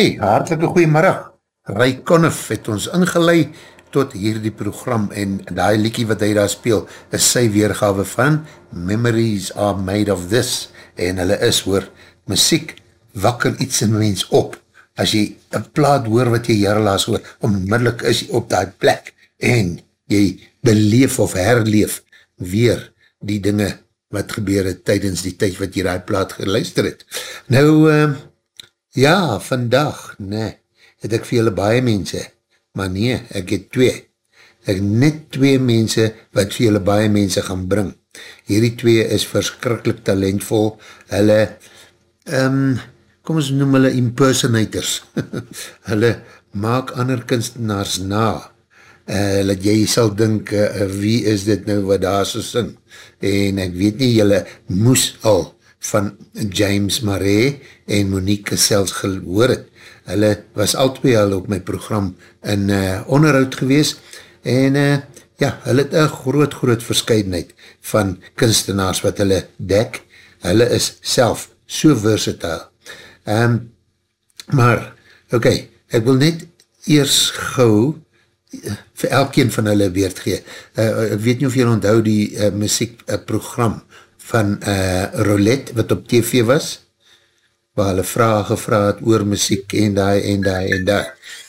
Hey, hartelike goeiemiddag. Ray Conniff het ons ingeleid tot hierdie program en die liekie wat hy daar speel is sy weergawe van Memories are made of this en hulle is hoor, muziek wakker iets in mens op. As jy een plaat hoor wat jy jare laas hoor, onmiddellik is jy op die plek en jy beleef of herleef weer die dinge wat gebeur het tydens die tyd wat jy die plaat geluister het. Nou, uh, Ja, vandag, nee, het ek vir julle baie mense, maar nee, ek het twee. Ek net twee mense wat vir julle baie mense gaan bring. Hierdie twee is verskrikkelijk talentvol. Hulle, um, kom ons noem hulle impersonators. hulle maak ander kunstenaars na. Uh, dat jy sal dink, uh, wie is dit nou wat daar so sing? En ek weet nie, julle moes al van James Marais en Monique selfs gehoor het. Hulle was al twee al op my program in uh, onderhoud gewees en uh, ja, hulle het een groot groot verscheidenheid van kunstenaars wat hulle dek. Hulle is self so versatile. Um, maar, oké, okay, ek wil net eers gauw uh, vir elkeen van hulle weerd gee. Uh, ek weet nie of jy onthou die uh, muziekprogram uh, van uh, Roulette, wat op TV was, waar hulle vraag gevraag het oor muziek en die en die en die.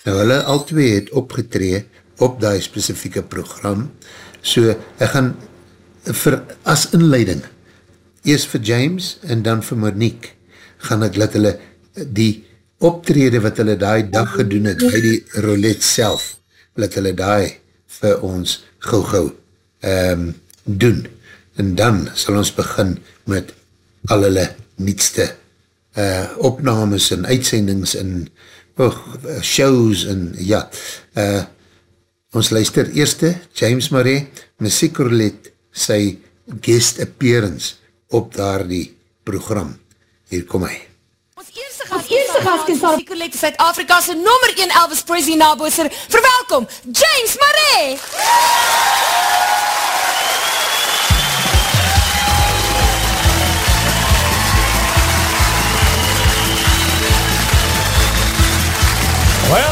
Nou hulle al twee het opgetree op die specifieke program, so ek gaan vir, as inleiding, eers vir James en dan vir Monique, gaan ek let hulle die optrede wat hulle die dag gedoen het, by die Roulette self, let hulle die vir ons gauw gauw um, doen en dan sal ons begin met al hulle nietste uh, opnames en uitsendings en oh, shows en ja, uh, ons luister eerste, James Marais, Muziekrolet, sy guest appearance op daar die program. Hier kom hy. Ons eerste gast, ons eerste gast is Muziekrolet, Zuid-Afrika's nummer 1 Elvis Presley naboeser. Verwelkom, James Marais!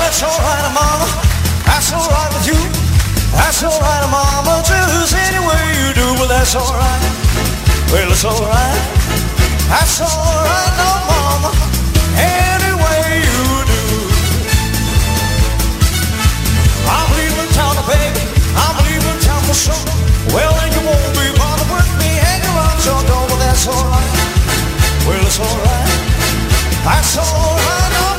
That's alright, mama. That's alright with you. That's alright, mama. Just any way you do, but that's alright. Well, it's alright. That's alright, no, mama. Any way you do. I'm leaving town, baby. I'm leaving town for sure. Well, then you won't be bothered with me hanging around your door, but that's alright. Well, it's alright. That's alright, no,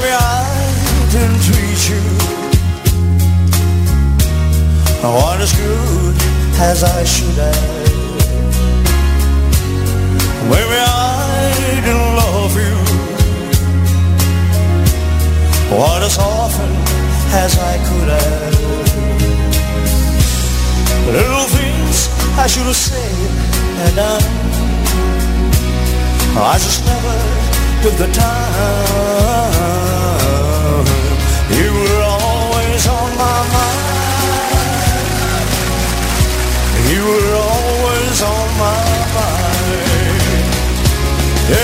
Maybe I didn't treat you quite as good as I should have. Maybe I didn't love you quite as often as I could have. Little things I should have said and done. I just never took the time. You were always on my mind. You were always on my mind. Tell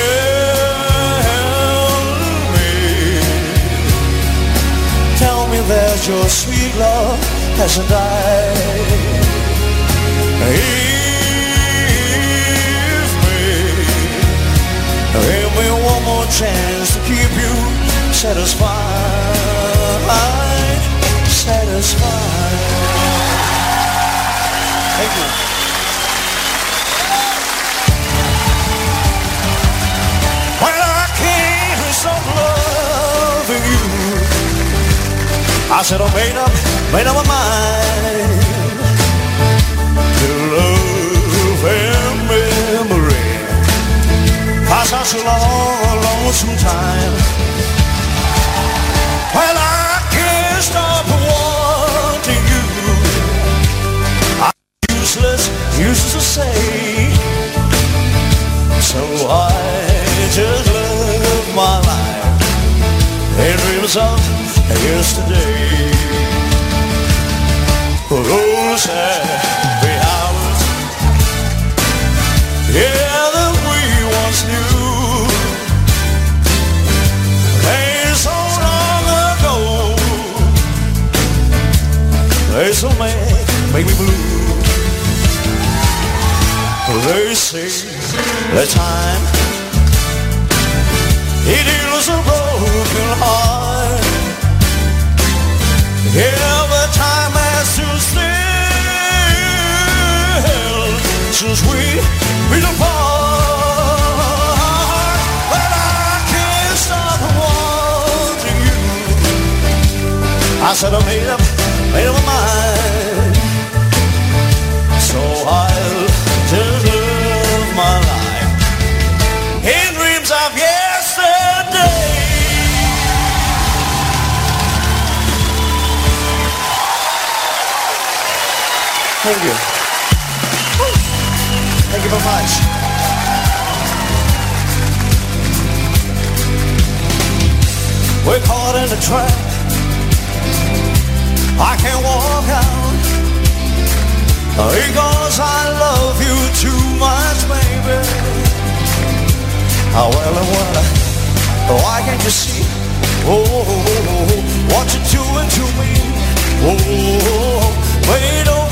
me, tell me that your sweet love hasn't died. Give me, give me one more chance to keep you satisfied, satisfied. Thank you. When I can't stop loving you, I said oh, I made up, made up my mind to love and memory. Passed out so long, lonesome time. Yesterday. Those happy hours, yeah, that we once knew. They so long ago, they so make, make me blue. They say that time it heals a broken heart. But time has to still since we been apart. But I can't stop wanting you. I said I made up, made up my Thank you. Thank you very much. We're caught in a trap. I can't walk out because I love you too much, baby. Oh, well, oh, well, oh, why can't you see? Oh, oh, oh, oh, what you're doing to me? Oh, oh, oh,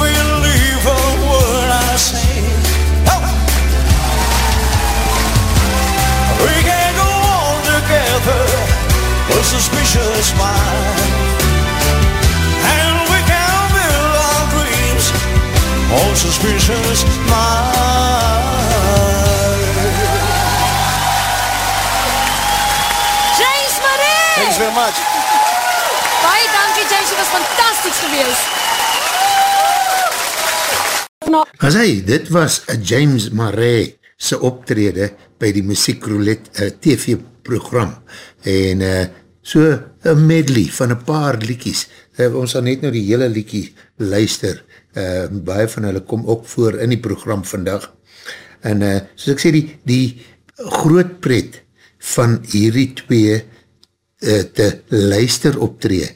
together, a suspicious mind. And we can build our dreams on suspicious mind. James Marais! Thanks very much. Baie dankie James, jy was fantastisch geweest. As hy, dit was a James Marais sy optrede by die Muziek Roulette uh, TV program en uh, so een medley van een paar liekies. Uh, ons sal net nou die hele liekie luister. Uh, baie van hulle kom ook voor in die program vandag. En uh, soos ek sê, die, die groot pret van hierdie twee uh, te luister optree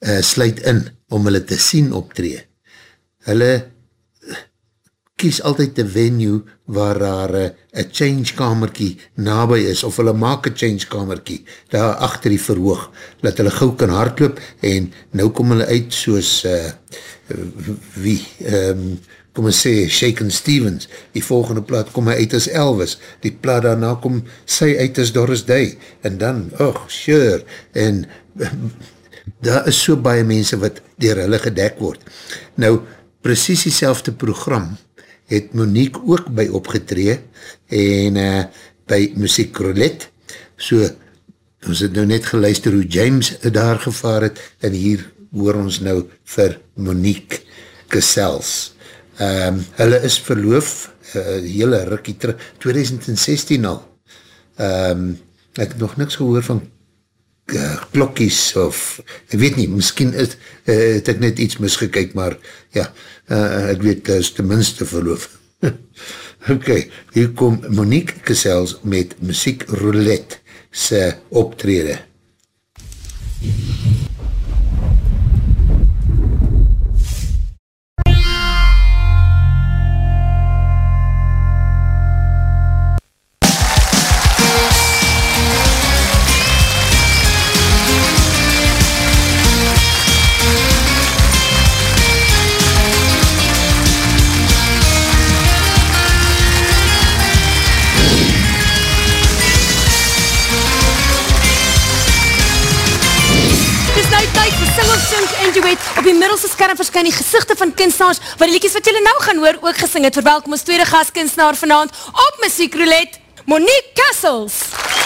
uh, sluit in om hulle te sien optree. Hulle kies altyd die venue waar daar eh, een change kamerkie nabij is, of hulle maak een change kamerkie daar achter die verhoog, dat hulle gauw kan hardloop, en nou kom hulle uit soos uh, wie, um, kom ons sê, Shaken Stevens, die volgende plaat kom hy uit as Elvis, die plaat daarna kom sy uit as Doris Day, en dan, oh, sure, en daar is so baie mense wat dier hulle gedek word. Nou, precies die program, het Monique ook by opgetree en uh, by Muziek Roulette. So, ons het nou net geluister hoe James daar gevaar het en hier hoor ons nou vir Monique Kessels. Um, hulle is verloof, uh, hele rikkie terug, 2016 al. Um, ek het nog niks gehoor van uh, klokkies of, ek weet nie, miskien is, uh, het ek net iets misgekyk, maar ja, uh, ek weet, dat is tenminste verloof. ok, hier kom Monique Kessels met Muziek Roulette sy optrede. Dis skerm verskyn die gezichte van kunstenaars wat die liedjes wat julle nou gaan hoor ook gesing het. Verwelkom ons tweede gastkunstenaar vanavond op Muziek Roulette, Monique Kessels. Does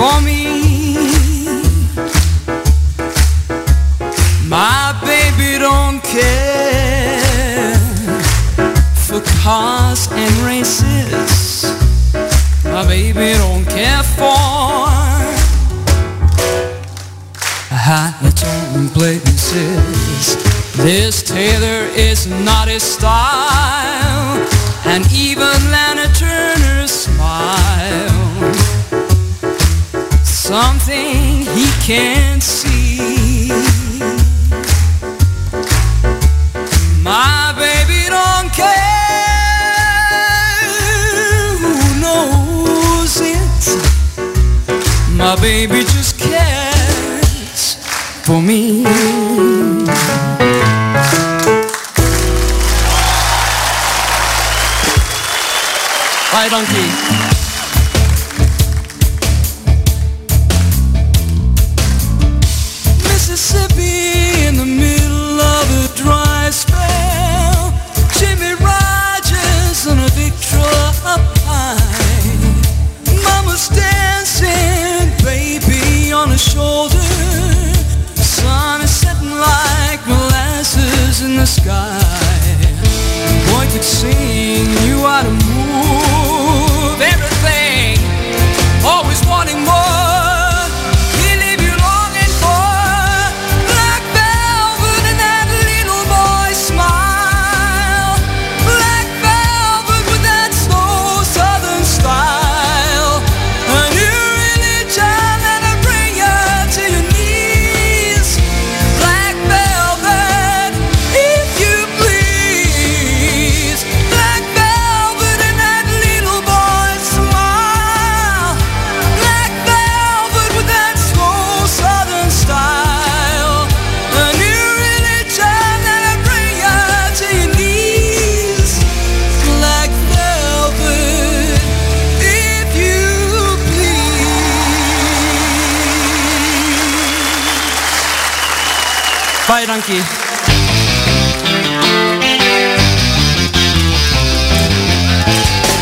for me My baby don't care for cars and races My baby don't care for high tone places. This Taylor is not his style, and even Lana Turner's smile. Something he can't see. My baby don't care who knows it. My baby just cares for me. Bye, donkey. Sky. Boy could sing, you ought to move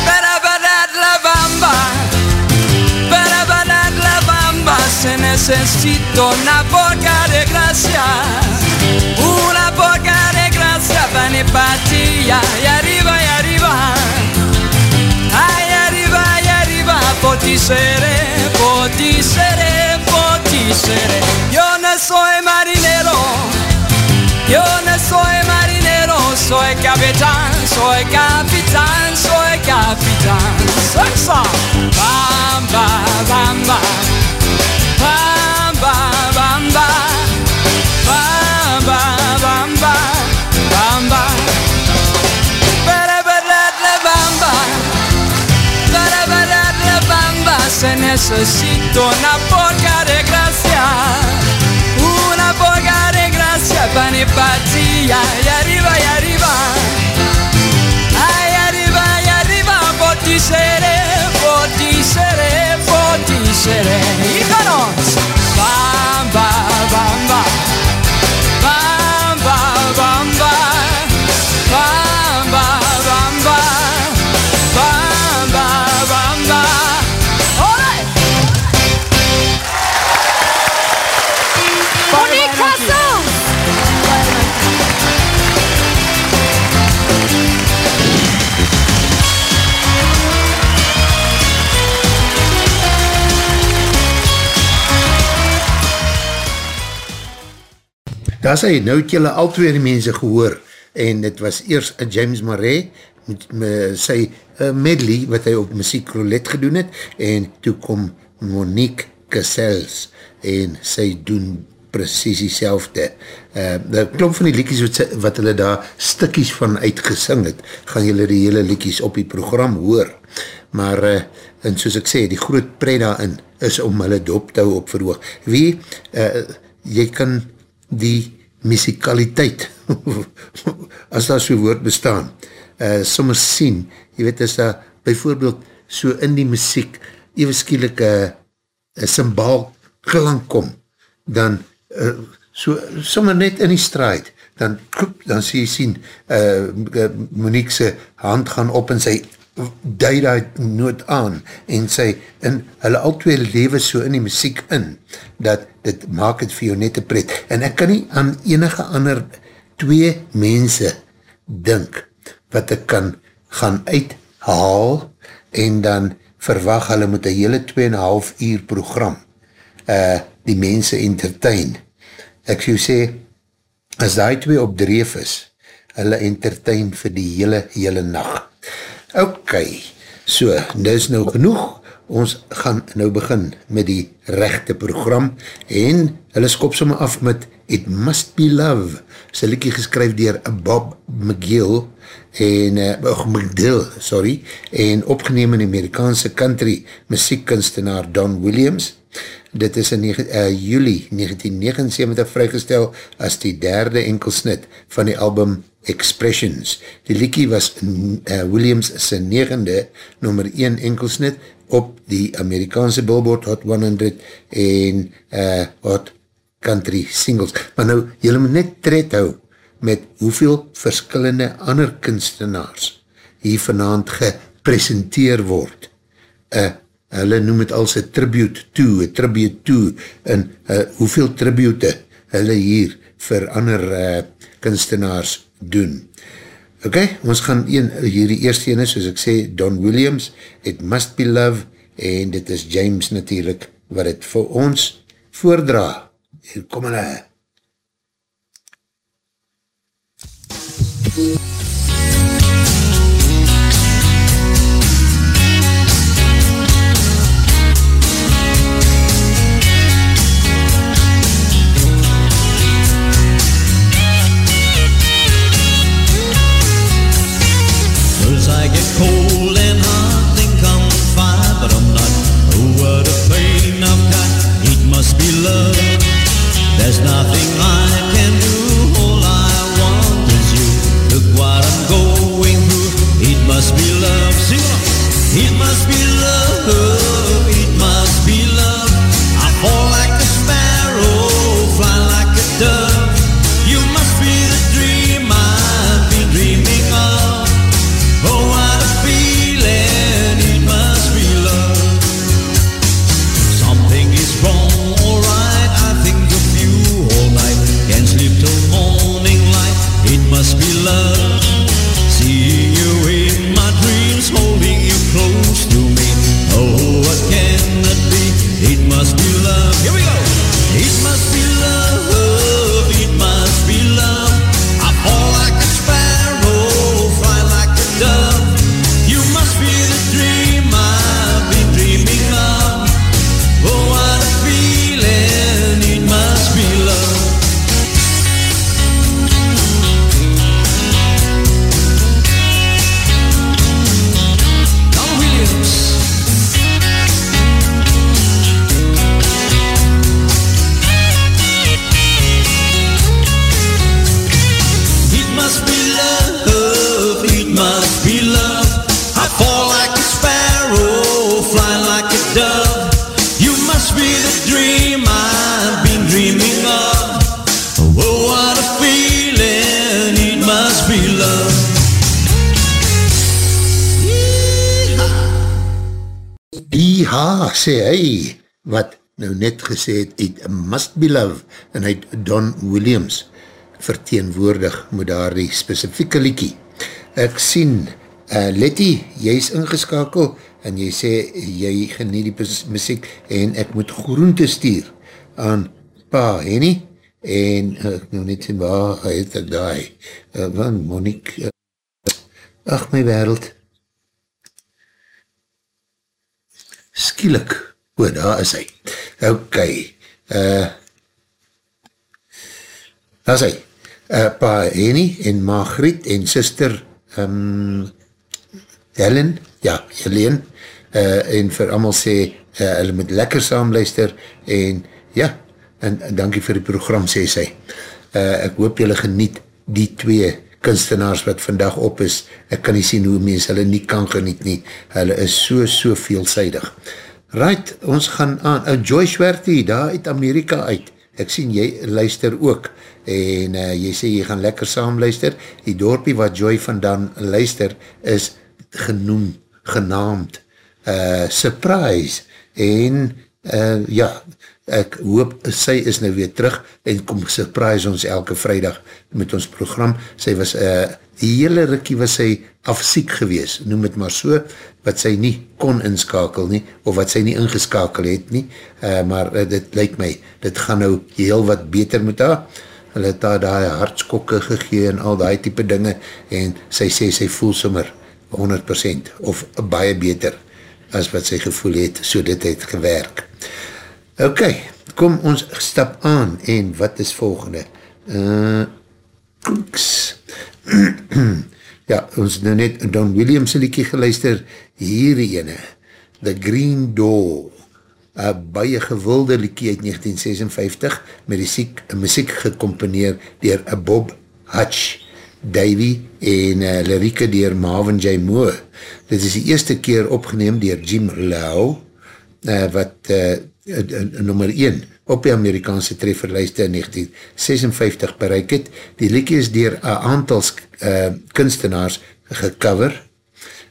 Ba-da-ba-da-da-bamba. Se necesito una poca de gracia, una poca de gracia para mi patilla y arriba y arriba, ay arriba y arriba, por ti seré, por ti. Yo soy capitán, soy capitán, soy capitán. Saxa, bamba, bamba, bamba, bamba, bamba, bamba, bamba. Ba-da-ba-da-da, bamba. Ba-da-ba-da-da, bamba. Se necesito una poca de gracia, una poca de gracia para mi patilla Fortissere, fortissere, fortissere, Iconos! Bam, bam! Daar sê, nou het julle al twee mense gehoor, en het was eers James Marais, met, met sy uh, medley, wat hy op muziek roulette gedoen het, en toe kom Monique Cassels, en sy doen precies die selfde. Uh, die klomp van die liedjes wat, sy- wat hulle daar stikkies van uitgesing het, gaan julle die hele liedjes op die program hoor. Maar, uh, en soos ek sê, die groot pret daarin is om hulle dop te hou op verhoog. Wie, uh, jy kan die musikaliteit, as daar so woord bestaan, uh, soms sien, jy weet, as daar bijvoorbeeld so in die muziek, even skielik uh, een symbaal klank kom, dan uh, so, sommer net in die strijd, dan, kloep, dan sê jy sien, uh, Monique sy hand gaan op en sy duid die noot aan en sy, in hulle al twee lewe so in die muziek in, dat dit maak het vir jou net te pret. En ek kan nie aan enige ander twee mense dink, wat ek kan gaan uithaal en dan verwag hulle met een hele 2,5 uur program uh, die mense entertain. Ek sê sê, as die twee op dreef is, hulle entertain vir die hele, hele nacht. Ok, so, dit is nou genoeg, ons gaan nou begin met die rechte program en hulle skop somme af met It Must Be Love, sy liekie geskryf dier Bob McGill en, oh, McDill, sorry, en opgeneem in Amerikaanse country muziekkunstenaar Don Williams. Dit is in uh, juli 1979 vrygestel as die derde enkelsnit van die album Expressions. Die liekie was uh, Williams sy negende nummer 1 enkelsnit op die Amerikaanse Billboard Hot 100 en uh, Hot Country Singles. Maar nou, jylle moet net tred hou met hoeveel verskillende ander kunstenaars hier vanavond gepresenteer word. Uh, hulle noem het als een tribute to, een tribute to, en uh, hoeveel tribute hulle hier vir ander uh, kunstenaars doen. Ok, ons gaan een, hierdie eerste ene, soos ek sê, Don Williams, It Must Be Love, en dit is James natuurlijk, wat het vir ons voordra. Hier kom hulle. MUZIEK sê net gesê het, it must be love, en hy Don Williams verteenwoordig met daar die specifieke liekie. Ek sien, uh, Letty, jy is ingeskakel, en jy sê, jy genie die muziek, en ek moet groente stuur aan pa Henny, en uh, ek nou net sê, waar het ek daai, uh, van Monique, uh, ach my wereld, skielik, o, daar is hy, ok, uh, daar is hy, uh, pa Henny en Margriet en sister um, Helen, ja, Helene, uh, en vir allemaal sê, uh, hulle moet lekker saamluister, en ja, en, en dankie vir die program, sê sy, uh, ek hoop julle geniet die twee kunstenaars wat vandag op is, ek kan nie sien hoe mens hulle nie kan geniet nie, hulle is so, so veelzijdig. Right, ons gaan aan, uh, Joyce Wertie, daar uit Amerika uit, ek sien jy luister ook, en uh, jy sê jy gaan lekker saam luister, die dorpie wat Joy vandaan luister, is genoem, genaamd, uh, Surprise, en uh, ja, ek hoop, sy is nou weer terug, en kom surprise ons elke vrijdag met ons program, sy was, uh, die hele rikkie was sy afsiek gewees, noem het maar so, wat sy nie kon inskakel nie, of wat sy nie ingeskakel het nie, uh, maar uh, dit lyk my, dit gaan nou heel wat beter met haar, hulle het daar die hartskokke gegee en al die type dinge, en sy sê sy voel sommer 100% of baie beter as wat sy gevoel het, so dit het gewerk. Ok, kom ons stap aan en wat is volgende? Uh, ja, ons nou net Don Williams liekie geluister, hierdie ene, The Green Door, een baie gewilde liekie uit 1956, met die siek, muziek gecomponeer dier Bob Hutch, Davy en uh, lirieke dier Marvin J. Moore. Dit is die eerste keer opgeneem dier Jim Lau, uh, wat uh, nummer 1 op die Amerikaanse trefferlijste in 1956 bereik het. Die liekie is dier een aantal uh, kunstenaars gecover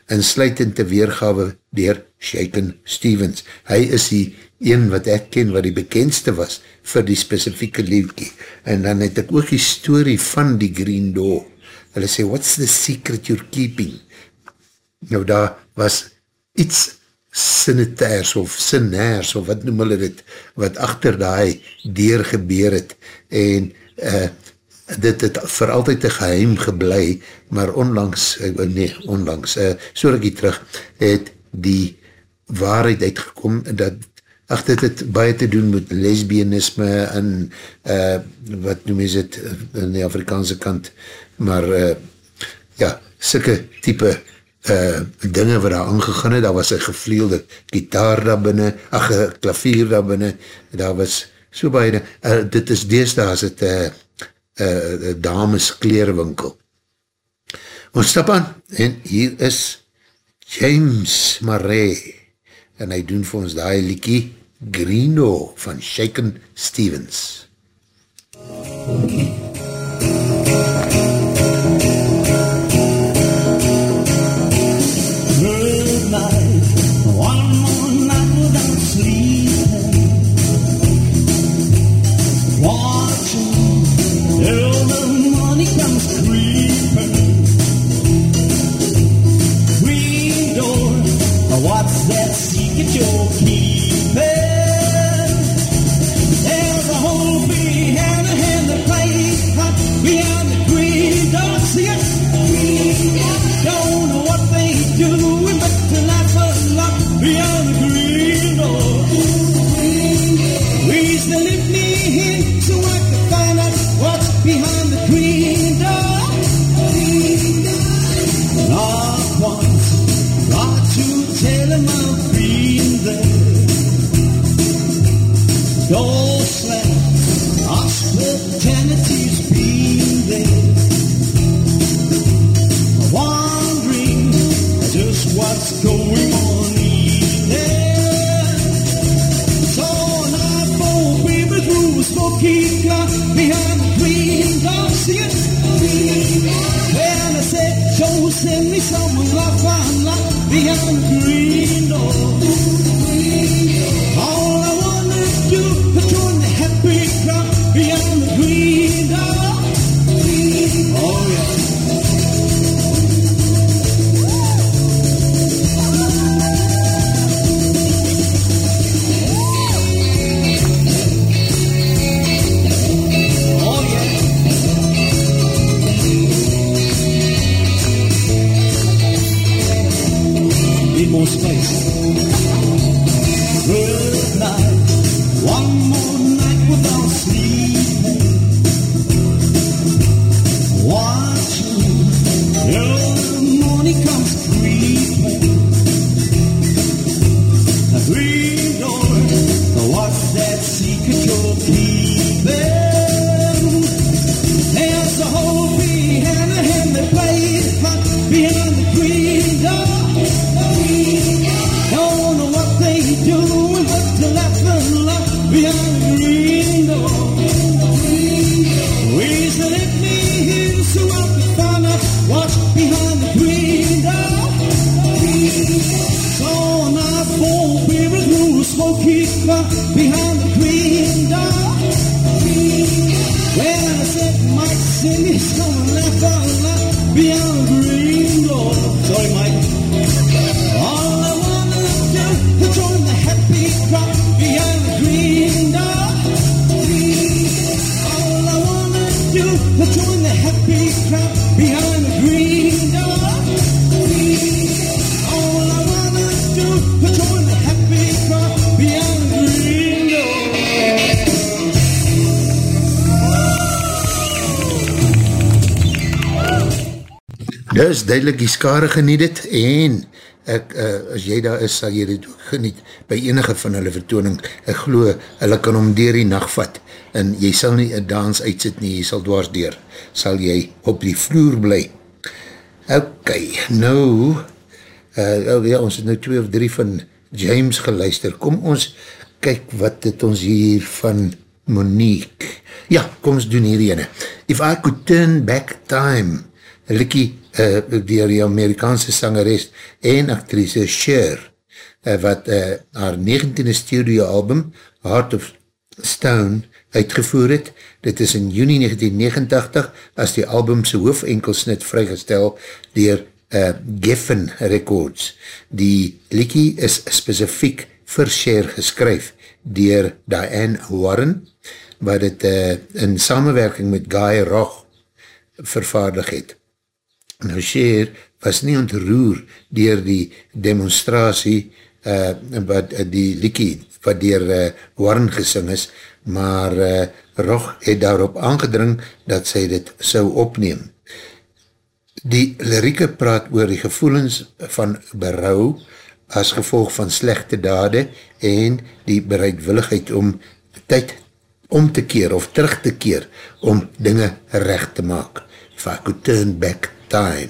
en sluitend te weergawe dier Shaken Stevens. Hy is die een wat ek ken wat die bekendste was vir die specifieke liekie. En dan het ek ook die story van die Green Door. Hulle sê, what's the secret you're keeping? Nou daar was iets sanitaires of sinaires of wat noem hulle dit, wat achter die deur gebeur het. En uh, dit het vir altyd te geheim geblei, maar onlangs, uh, nee, onlangs, uh, so rikkie terug, het die waarheid uitgekom dat ach, dit het baie te doen met lesbienisme en uh, wat noem is het in die Afrikaanse kant, maar uh, ja, sikke type uh, dinge wat daar aangegaan het, daar was een gevleelde gitaar daar binnen, ach, klavier daar binnen, daar was so baie, uh, dit is dees daar as het uh, uh, dames kleerwinkel. Ons stap aan, en hier is James Marais, en hy doen vir ons die liekie Greeno van Shaken Stevens. Okay. Duidelik die skare geniet het en ek, uh, as jy daar is, sal jy dit ook geniet by enige van hulle vertooning. Ek glo, hulle kan om dier die nacht vat en jy sal nie een dans uitsit nie, jy sal dwars deur. Sal jy op die vloer bly. Ok, nou, uh, oh ja, ons het nou twee of drie van James geluister. Kom ons kyk wat het ons hier van Monique. Ja, kom ons doen hier ene. If I could turn back time, likkie uh, dier die Amerikaanse sangeres en actrice Cher, uh, wat uh, haar 19e studio album, Heart of Stone, uitgevoer het. Dit is in juni 1989 as die albumse hoofenkelsnit vrygestel dier uh, Geffen Records. Die likkie is specifiek vir Cher geskryf dier Diane Warren, wat het uh, in samenwerking met Guy Roch vervaardig het. Cher was nie ontroer dier die demonstratie uh, wat uh, die liekie wat dier uh, Warren gesing is, maar uh, Roch het daarop aangedring dat sy dit sou opneem. Die lirieke praat oor die gevoelens van berouw as gevolg van slechte dade en die bereidwilligheid om tyd om te keer of terug te keer om dinge recht te maak. If I could turn back time.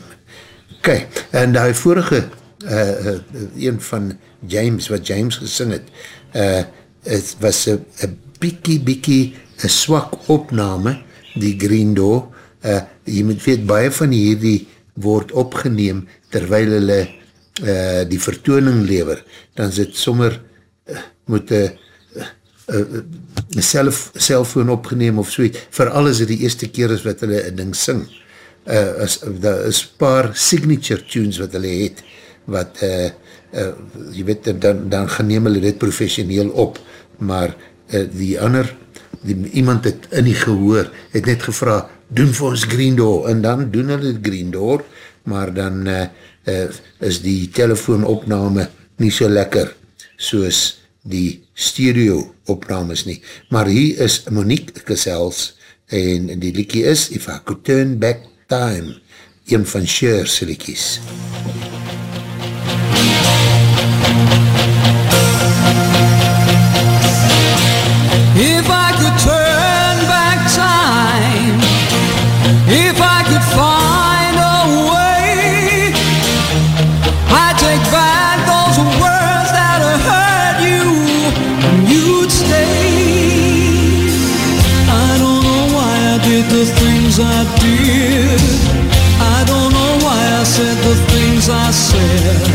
Ok, en die vorige uh, uh, een van James, wat James gesing het, uh, het was een biekie biekie een swak opname, die Green Door, uh, jy moet weet, baie van hierdie word opgeneem terwyl hulle uh, die vertooning lever, dan is het sommer uh, moet een uh, uh, self, cellfoon opgeneem of soeet, vir alles het die eerste keer is wat hulle een ding sing. Uh, is, daar is paar signature tunes wat hulle het, wat uh, uh, jy weet, dan, dan geneem hulle dit professioneel op, maar uh, die ander, die, iemand het in die gehoor, het net gevra, doen vir ons Green Door, en dan doen hulle Green Door, maar dan uh, uh, is die telefoonopname nie so lekker, soos die stereo opnames nie. Maar hier is Monique Kessels, en die liekie is, If I Could Turn Back Time, een van Cher's liekies. If I could turn back time, if I could find a way, I'd take back those words that hurt you, and you'd stay. I don't know why I did the things I did. nascer.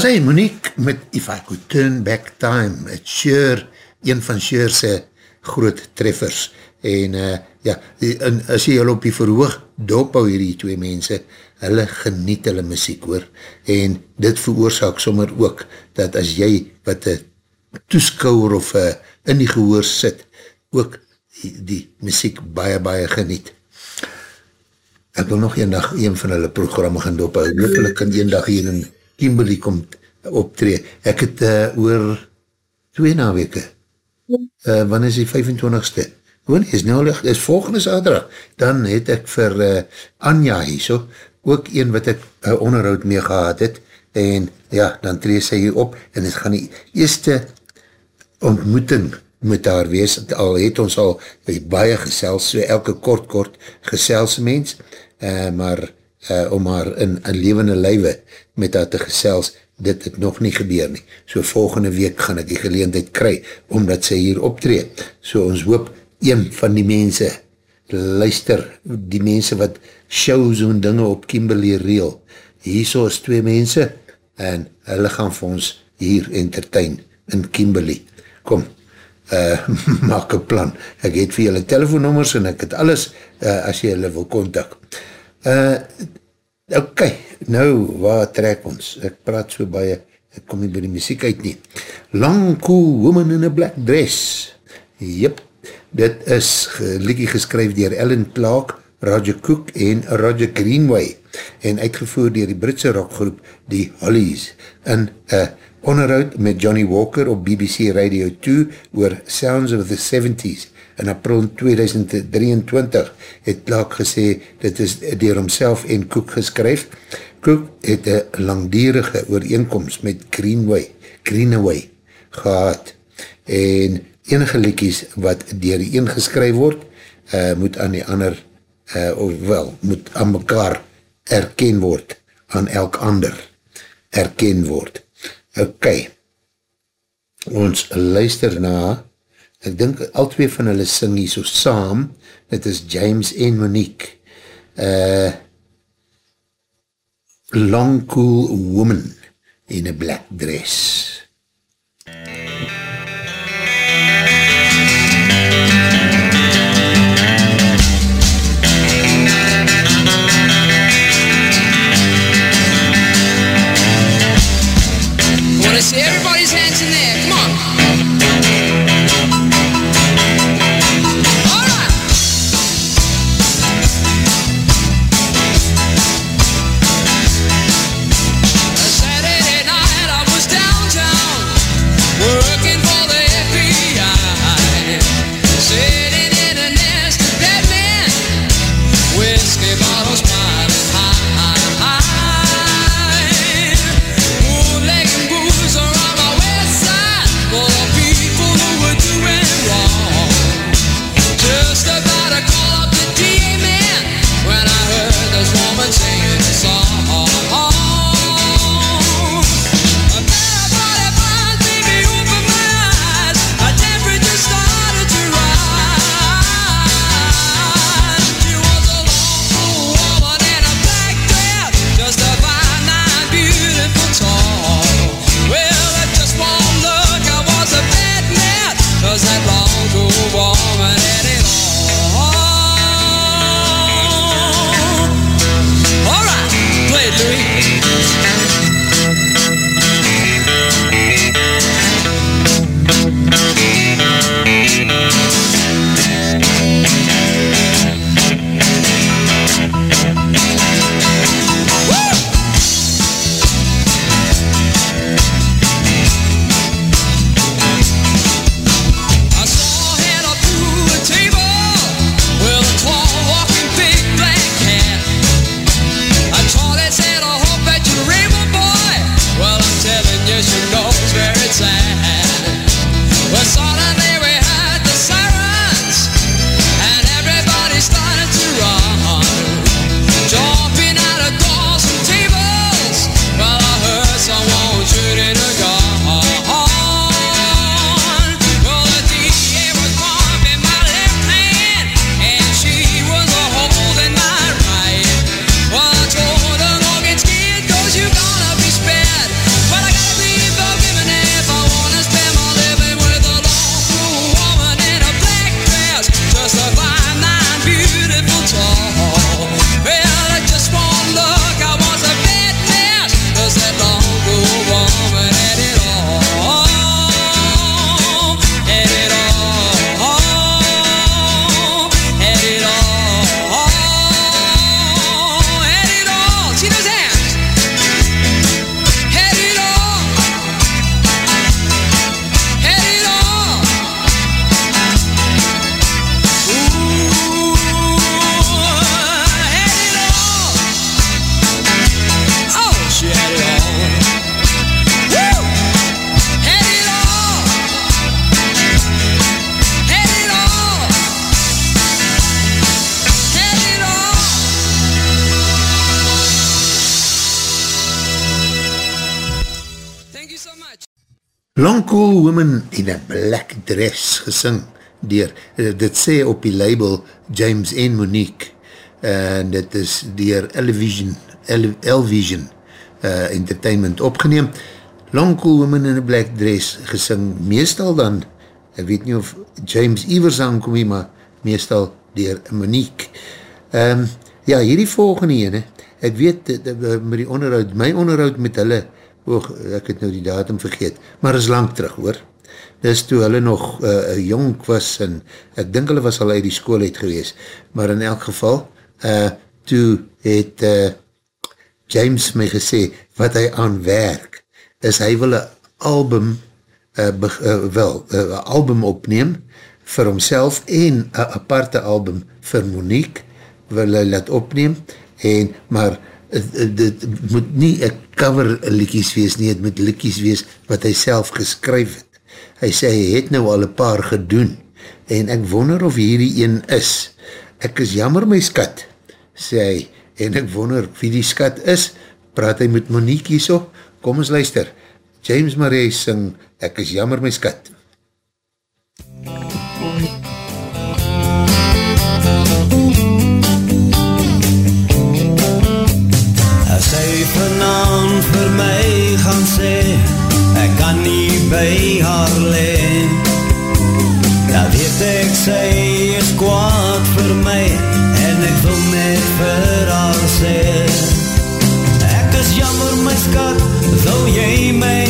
As hy Monique met If I Could Turn Back Time, het Sher, een van Sher'se groot treffers, en uh, ja, en as jy al op die verhoog dophou hierdie twee mense, hulle geniet hulle muziek hoor, en dit veroorzaak sommer ook, dat as jy wat een toeskouwer of uh, in die gehoor sit, ook die, die muziek baie baie geniet. Ek wil nog een dag een van hulle programme gaan dophou, hulle kan een dag hier in Kimberley kom optree. Ek het uh, oor twee naweke, uh, wanneer is die 25ste? Gewoon, is nou licht, is volgende zaterdag. Dan het ek vir uh, Anja hier so, ook een wat ek uh, onderhoud mee gehad het, en ja, dan tree sy hier op, en het gaan die eerste ontmoeting met haar wees, al het ons al baie gesels, so elke kort kort gesels mens, uh, maar uh, om haar in, in levende lywe met haar te gesels, dit het nog nie gebeur nie. So volgende week gaan ek die geleendheid kry, omdat sy hier optree. So ons hoop, een van die mense, luister, die mense wat shows en dinge op Kimberley reel, hier so is twee mense, en hulle gaan vir ons hier entertain in Kimberley. Kom, uh, maak een plan. Ek het vir julle telefoonnummers en ek het alles uh, as jy hulle wil kontak. Uh, ok, nou, waar trek ons? Ek praat so baie, ek kom nie by die muziek uit nie. Long Cool Woman in a Black Dress. Jep, dit is liekie geskryf dier Ellen Clark, Roger Cook en Roger Greenway en uitgevoer dier die Britse rockgroep die Hollies in een onderhoud met Johnny Walker op BBC Radio 2 oor Sounds of the 70s in april 2023 het Clark gesê dit is dier homself en Cook geskryf. Cook het een langdierige ooreenkomst met Greenway, Greenaway gehad en enige liedjies wat dier die een geskryf word uh, moet aan die ander uh, of wel, moet aan mekaar erken word, aan elk ander erken word. Ok, ons luister na, ek dink al twee van hulle sing hier so saam, dit is James en Monique, uh, Long Cool Woman in a Black Dress. Long Cool Woman in a Black Dress gesing dier, uh, dit sê op die label James en Monique. En dit is dier Elvision Elvision uh, Entertainment opgeneem. Long Cool Woman in a Black Dress gesing meestal dan ek weet nie of James Evers aankom hier, maar meestal dier Monique. Um, ja, hierdie volgende ene ek weet met die onderhoud, my onderhoud met hulle oog, ek het nou die datum vergeet, maar is lang terug hoor, dis toe hulle nog uh, jong was en ek dink hulle was al uit die school uit gewees, maar in elk geval uh, toe het uh, James my gesê, wat hy aan werk, is hy wil een album uh, uh, wel, uh, album opneem vir homself en een aparte album vir Monique wil hy laat opneem en maar dit moet nie een cover likies wees nie, het moet likies wees wat hy self geskryf het. Hy sê, hy het nou al een paar gedoen, en ek wonder of hierdie een is. Ek is jammer my skat, sê hy, en ek wonder wie die skat is, praat hy met Monique hier so, kom ons luister, James Marais sing, ek is jammer my skat. Kan nie by haar leen Dat weet ek sy is kwaad vir my En ek wil net vir haar sê Ek is jammer my skat Wil jy my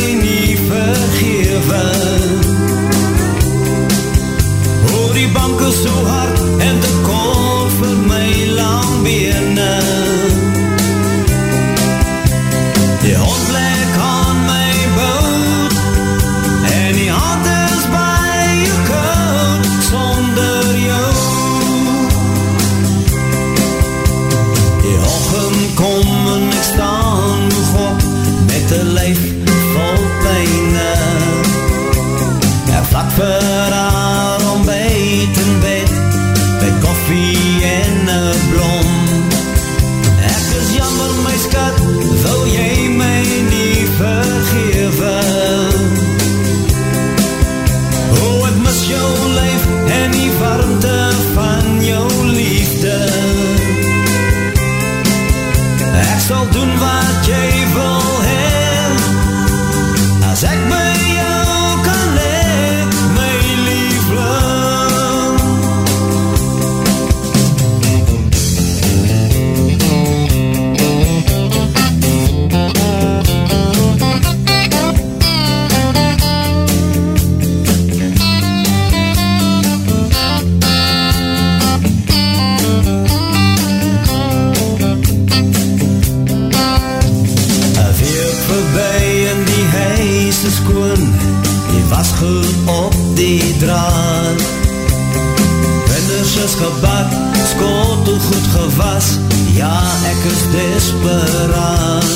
Ja, ek is desperaat.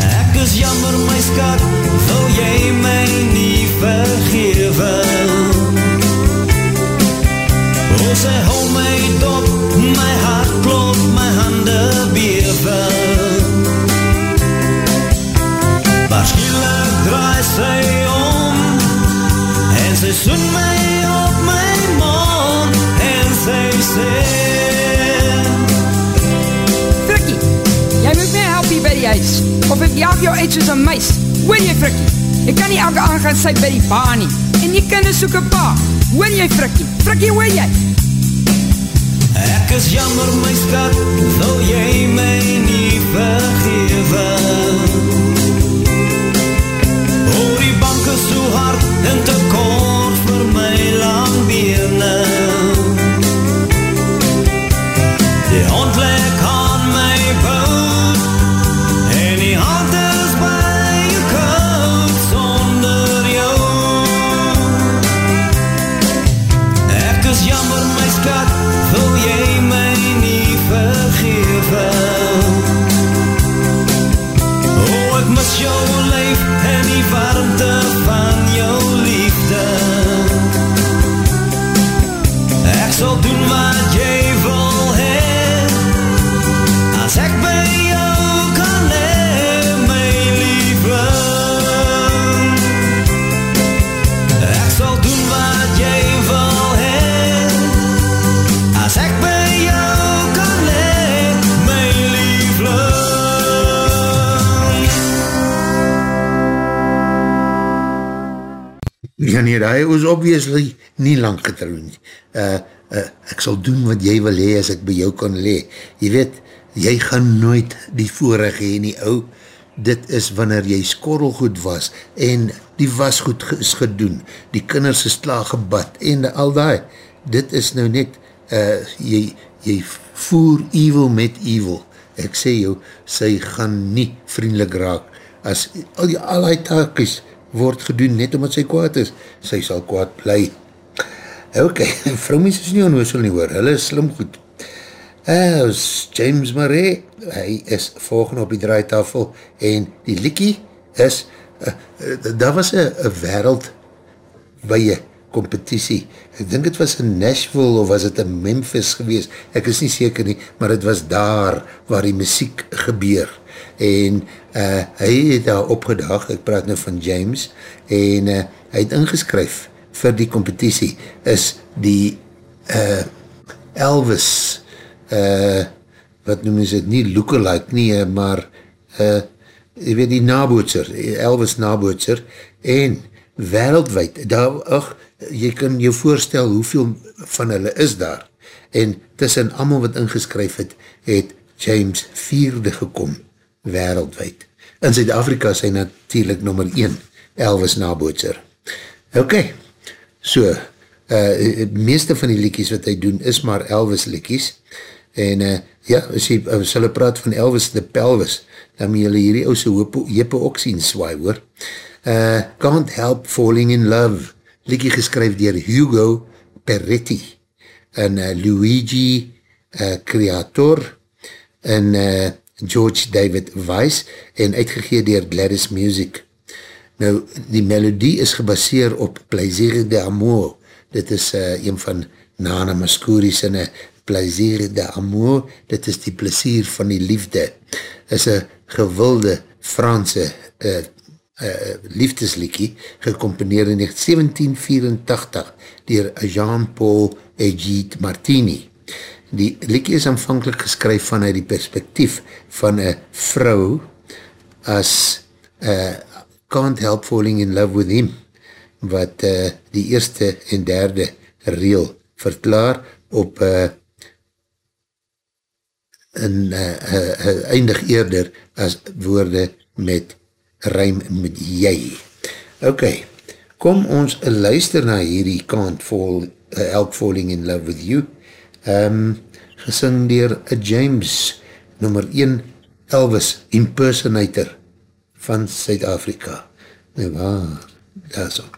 Ek is jammer my skat, wil jy my nie vergewe? O, sy hou my dop, my hart klop, my hande bewe. Waarschijnlijk draai sy om En sy soen my huis, of ek jaag jou uit soos een muis. Hoor jy, Frikkie? Jy kan nie elke aand gaan sy by die pa nie, en die kinders soek een pa. Hoor jy, Frikkie? Frikkie, hoor jy? Ek is jammer my skat, wil jy my nie vergewe O, die bank is so hard en te kort vir my lang bene Die hond lek aan my boot Ja nee, hy was obviously nie lang getrouw nie. Uh, uh, ek sal doen wat jy wil hee as ek by jou kan lee. Jy weet, jy gaan nooit die voorig hee nie, ou. Dit is wanneer jy skorrelgoed was en die wasgoed is gedoen, die kinders is klaar gebad en al die. Dit is nou net, uh, jy, jy voer evil met evil. Ek sê jou, sy gaan nie vriendelik raak as al die al die takies word gedoen net omdat sy kwaad is, sy sal kwaad bly. Ok, vroumies is nie onwissel nie hoor, hulle is slim goed. As James Murray, hy is volgende op die draaitafel en die liekie is, uh, uh, daar was een wereld wye competitie. Ek dink het was in Nashville of was het in Memphis gewees, ek is nie seker nie, maar het was daar waar die muziek gebeur. En uh, hy het daar opgedag, ek praat nou van James, en uh, hy het ingeskryf vir die competitie, is die uh, Elvis, uh, wat noem is het, nie lookalike nie, maar uh, jy weet die nabootser, Elvis nabootser, en wereldwijd, daar, ach, jy kan jou voorstel hoeveel van hulle is daar, en tussen allemaal wat ingeskryf het, het James vierde gekom, wereldwijd. In Zuid-Afrika is hy natuurlijk nummer 1, Elvis Nabootser. Ok, so, uh, meeste van die liekies wat hy doen is maar Elvis liekies, en uh, ja, as jy as hulle praat van Elvis the Pelvis, dan moet julle hierdie ouse jeppe ook sien swaai hoor. Uh, Can't Help Falling in Love, liekie geskryf dier Hugo Peretti, en uh, Luigi uh, Creator, en uh, George David Weiss en uitgegeer dier Gladys Music. Nou, die melodie is gebaseer op Plaisir de Amour. Dit is uh, een van Nana Mascuri sinne Plaisir de Amour. Dit is die plesier van die liefde. Is een gewilde Franse uh, uh, liefdesliekie gecomponeerd in 1784 dier Jean-Paul Egide Martini. Die liekie is aanvankelijk geskryf vanuit die perspektief van een vrou as uh, can't help falling in love with him, wat uh, die eerste en derde reel verklaar op uh, en uh, uh, uh, eindig eerder as woorde met ruim met jy. Ok, kom ons luister na hierdie can't fall, uh, help falling in love with you, um, gesing dier James, nummer 1, Elvis Impersonator van Suid-Afrika. Nee, waar, daar so. Wise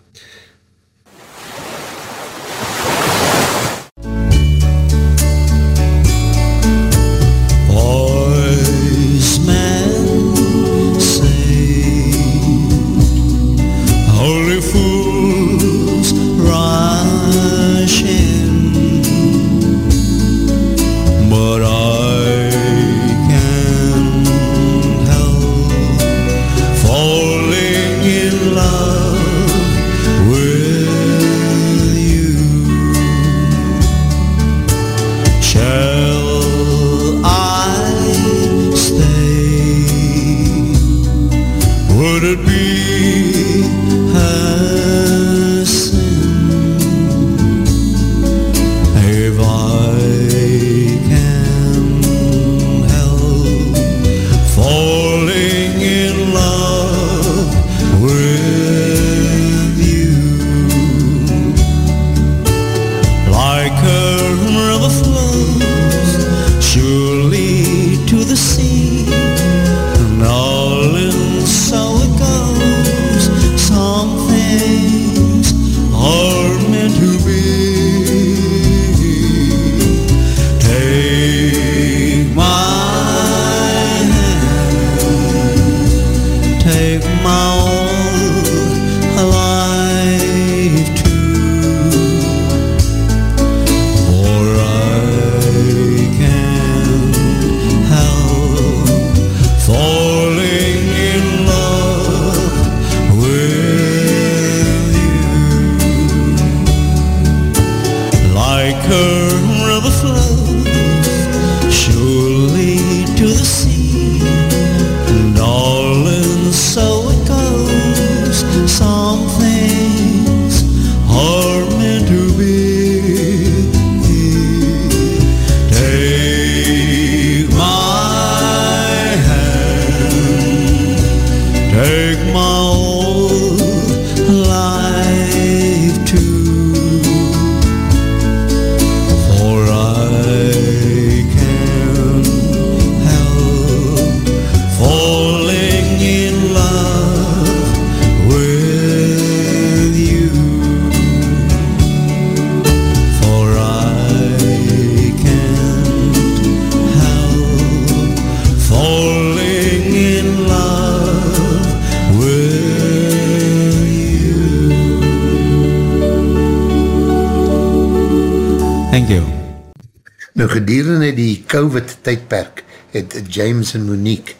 COVID tydperk het James en Monique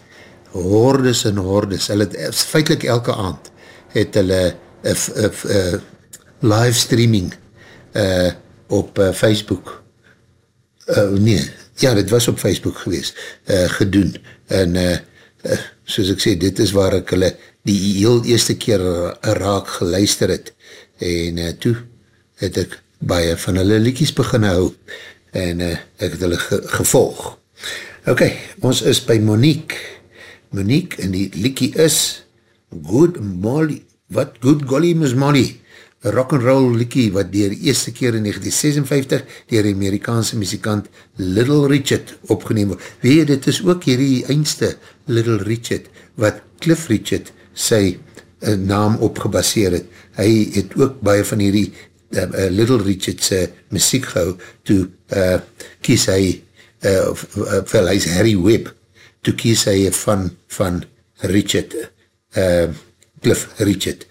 hordes en hordes, hulle het feitlik elke aand het hulle uh, uh, uh, live streaming uh, op uh, Facebook uh, nee, ja dit was op Facebook gewees, uh, gedoen. En uh, uh, soos ek sê, dit is waar ek hulle die heel eerste keer raak geluister het. En uh, toe het ek baie van hulle liedjes begin hou en uh, ek het hulle ge gevolg. Ok, ons is by Monique. Monique en die liedje is Good Molly, wat Good Golly Miss Molly, een rock'n'roll liedje wat dier eerste keer in 1956 dier die Amerikaanse muzikant Little Richard opgeneem word. Weet jy, dit is ook hierdie eindste Little Richard, wat Cliff Richard sy uh, naam opgebaseer het. Hy het ook baie van hierdie uh, uh, Little Richard's uh, muziek gehou, toe uh, kies hy, uh, wel, hy is Harry Webb, toe kies hy van, van Richard, uh, Cliff Richard.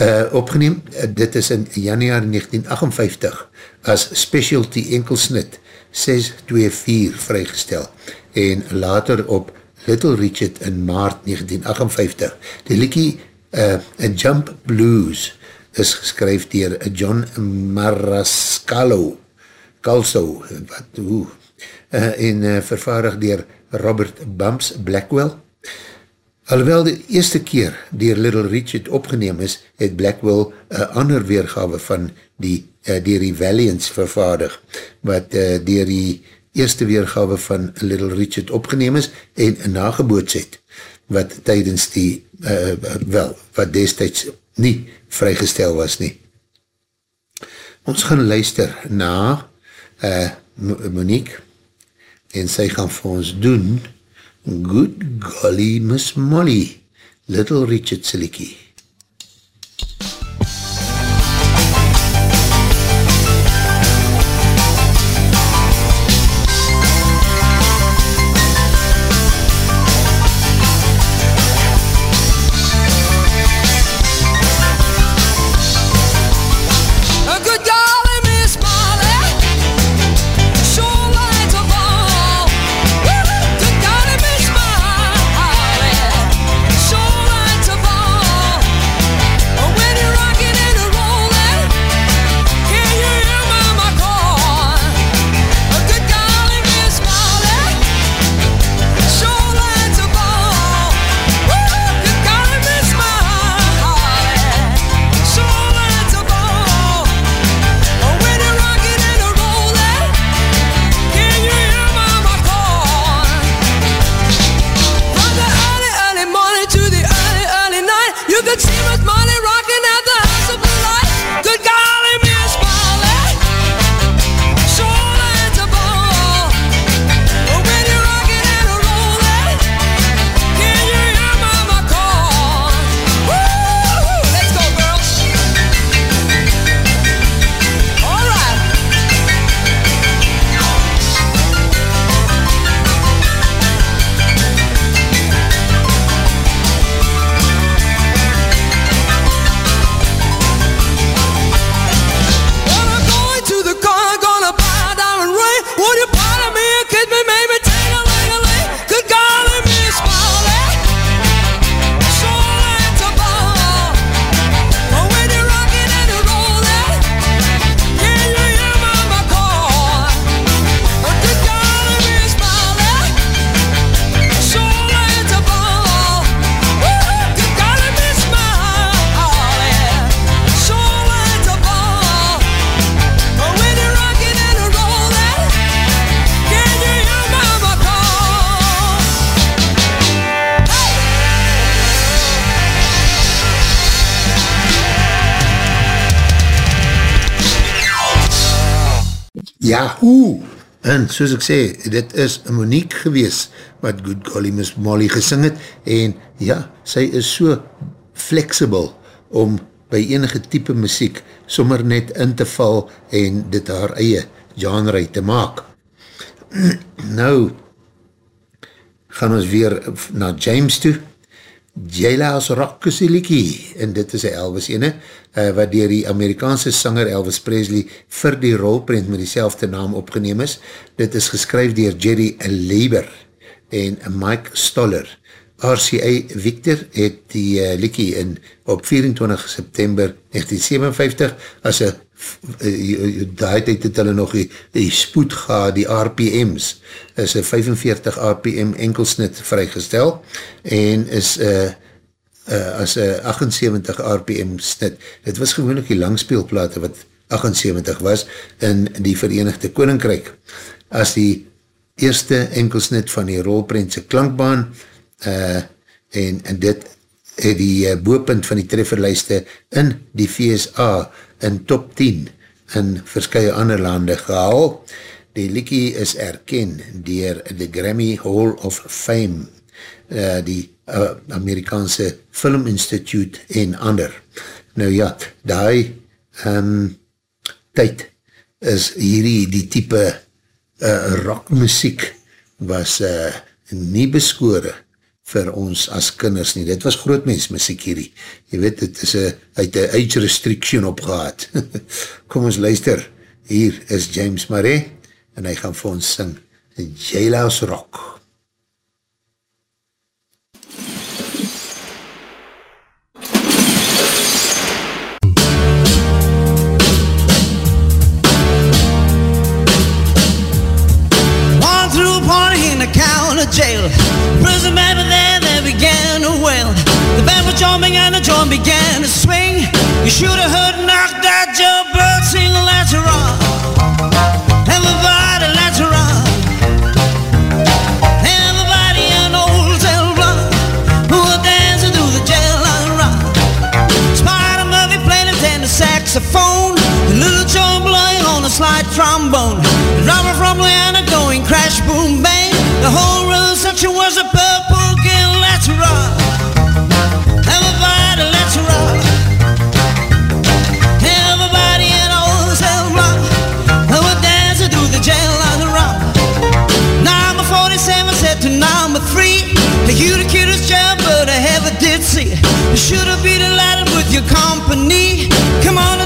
Uh, opgeneem, uh, dit is in januari 1958 as specialty enkelsnit 624 vrygestel en later op Little Richard in maart 1958. Die liekie uh, A Jump Blues is geskryf dier John Marascalo Calso wat, hoe, uh, en uh, vervaardig dier Robert Bumps Blackwell. Alhoewel die eerste keer dier Little Richard opgeneem is, het Blackwell een ander weergawe van die, uh, dier die Valiants vervaardig, wat uh, dier die eerste weergawe van Little Richard opgeneem is en nageboots het, wat tydens die, uh, wel, wat destijds nie vrygestel was nie. Ons gaan luister na uh, Monique en sy gaan vir ons doen Good golly, Miss Molly, Little Richard Silikie. Yahoo! En soos ek sê, dit is Monique gewees wat Good Golly Miss Molly gesing het en ja, sy is so flexible om by enige type muziek sommer net in te val en dit haar eie genre te maak. nou gaan ons weer na James toe Is die liekie, en dit is een Elvis ene, uh, wat dier die Amerikaanse sanger Elvis Presley vir die rolprint met die naam opgeneem is. Dit is geskryf dier Jerry Leiber en Mike Stoller. RCA Victor het die uh, liekie in op 24 september 1957 as een daai tyd het hulle nog die, die spoed ga, die RPM's is een 45 RPM enkelsnit vrygestel en is uh, uh, as een 78 RPM snit. Dit was gewoonlik die langspeelplate wat 78 was in die Verenigde Koninkryk. As die eerste enkelsnit van die rolprentse klankbaan uh, en, en dit het die uh, boopunt van die trefferlijste in die VSA in top 10 in verskye ander lande gehaal. Die liekie is erken dier the Grammy Hall of Fame, uh, die uh, Amerikaanse Film Institute en ander. Nou ja, die um, tyd is hierdie die type uh, rockmusiek was uh, nie beskore vir ons as kinders nie. Dit was grootmens muziek hierdie. Je weet, het is a, uit een age restriction opgehaad. Kom ons luister, hier is James Marais en hy gaan vir ons sing Jailhouse Rock. One The jumping and the drum began to swing. You should have heard knocked out Joe Bird sing Let's Rock. Everybody, let's rock. Everybody in old cell block who are dancing through the jail rock. Spider Murphy playing a saxophone. Little Joe blowing on a slide trombone. And Robert from Guyana going crash boom bang. The whole room section was a should have been delighted with your company. Come on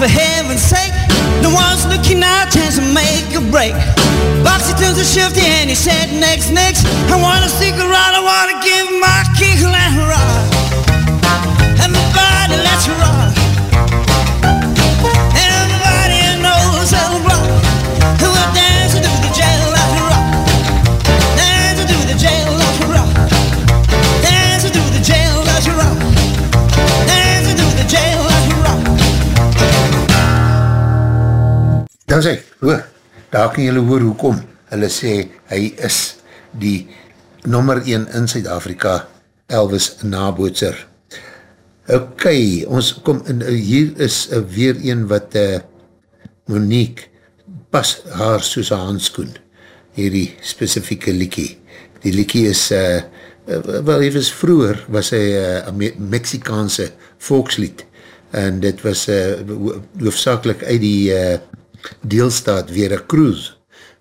for heaven's sake. No one's looking out, chance to make a break. Boxy turns to Shifty and he said next, next. I wanna stick around, I wanna give my kick and rock. Everybody, let's rock. Dan sê, hoor, daar kan julle hoor hoekom. Hulle sê, hy is die nummer 1 in Suid-Afrika, Elvis nabootser. Ok, ons kom, in, hier is weer een wat uh, Monique pas haar soos een handskoen, hierdie specifieke liekie. Die liekie is, uh, wel even vroeger was hy uh, Me Mexikaanse volkslied, en dit was uh, hoofdzakelijk uit die uh, deelstaat Veracruz.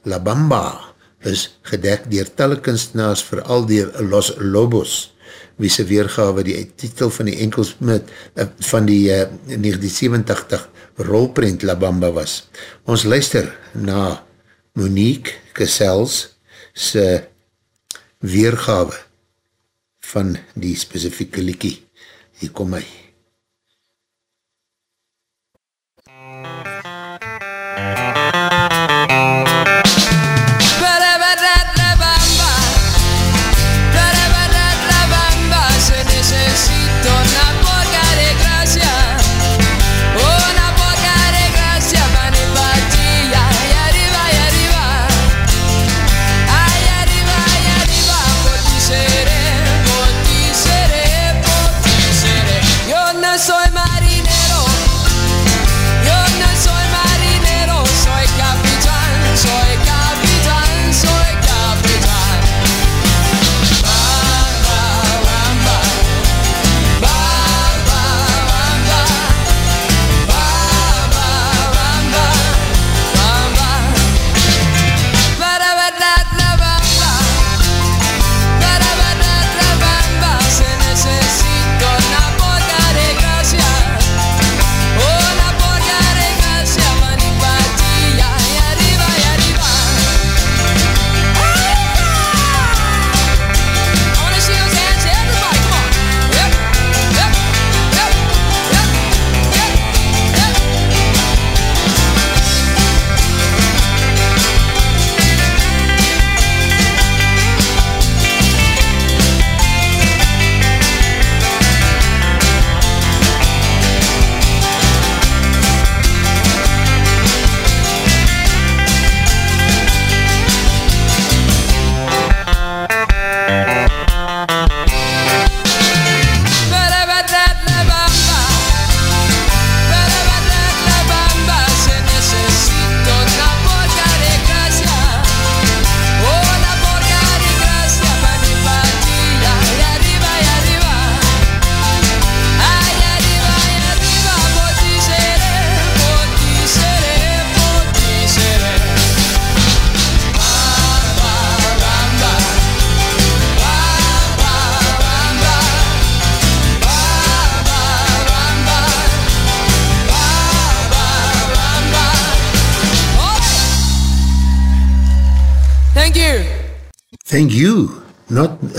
La Bamba is gedek dier talle kunstenaars, vooral dier Los Lobos, wie sy weergawe die titel van die enkelsmit uh, van die uh, 1987 rolprint La Bamba was. Ons luister na Monique Kessels sy weergawe van die specifieke liekie. Hier kom hy.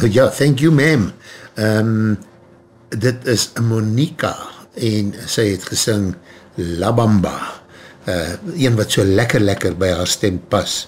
Uh, ja, thank you ma'am. Um, dit is Monika en sy het gesing La Bamba. Uh, een wat so lekker lekker by haar stem pas.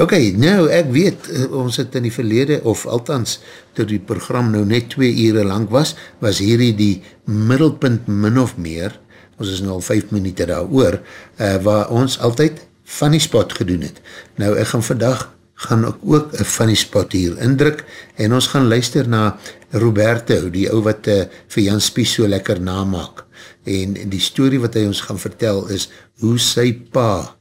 Ok, nou ek weet, uh, ons het in die verlede, of althans, toe die program nou net twee ure lang was, was hierdie die middelpunt min of meer, ons is nou al vijf minuut daar oor, uh, waar ons altyd funny spot gedoen het. Nou ek gaan vandag gaan ek ook een funny spot hier indruk en ons gaan luister na Roberto, die ou wat uh, vir Jan Spies so lekker namaak. En die story wat hy ons gaan vertel is hoe sy pa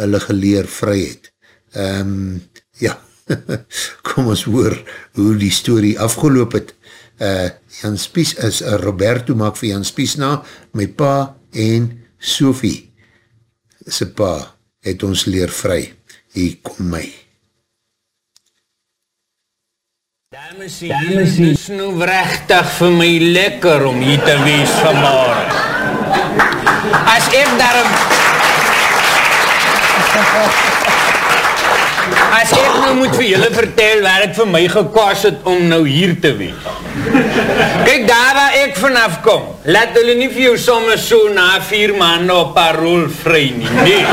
hulle geleer vry het. Um, ja, kom ons hoor hoe die story afgeloop het. Uh, Jan Spies is, uh, Roberto maak vir Jan Spies na, my pa en Sophie, sy pa, het ons leer vry. Hier kom my. Dames en heren, het is nou rechtig vir my lekker om hier te wees vanmorgen. As ek daarom... As ek nou moet vir julle vertel waar het vir my gekos het om nou hier te wees. Kijk, daar waar ek vanaf kom, laat hulle nie vir jou soms so na vier maanden op parool vry nie. Nee.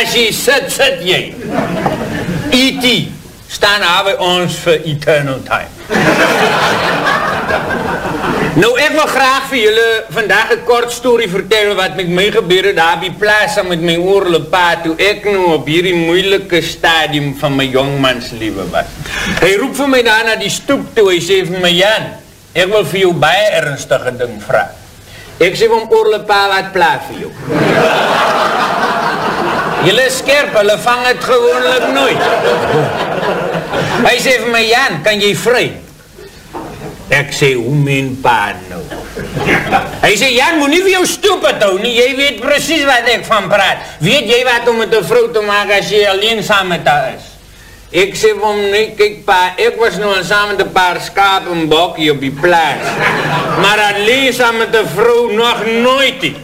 As jy sit, sit jy. E.T. staan daar by ons vir eternal time. Nou, ek wil graag vir julle vandag een kort story vertel wat met my gebeur het daar by plaas met my oorle pa toe ek nou op hierdie moeilike stadium van my jongmans liewe was. Hy roep vir my daar na die stoep toe, hy sê vir my, Jan, ek wil vir jou baie ernstige ding vraag. Ek sê vir hom, oorle pa, wat plaas vir jou? Julle is skerp, hulle vang het gewoonlik nooit. Hy sê vir my, Jan, kan jy vry? Ek sê, hoe men pa nou? Hy sê, Jan, moet nie vir jou stupid hou nie, jy weet precies wat ek van praat. Weet jy wat om met een vrou te maak as jy alleen saam met haar is? Ek sê vir hom, nee, kijk pa, ek was nou al saam met een paar skaap en bokkie op die plaats. Maar alleen saam met een vrou nog nooit nie.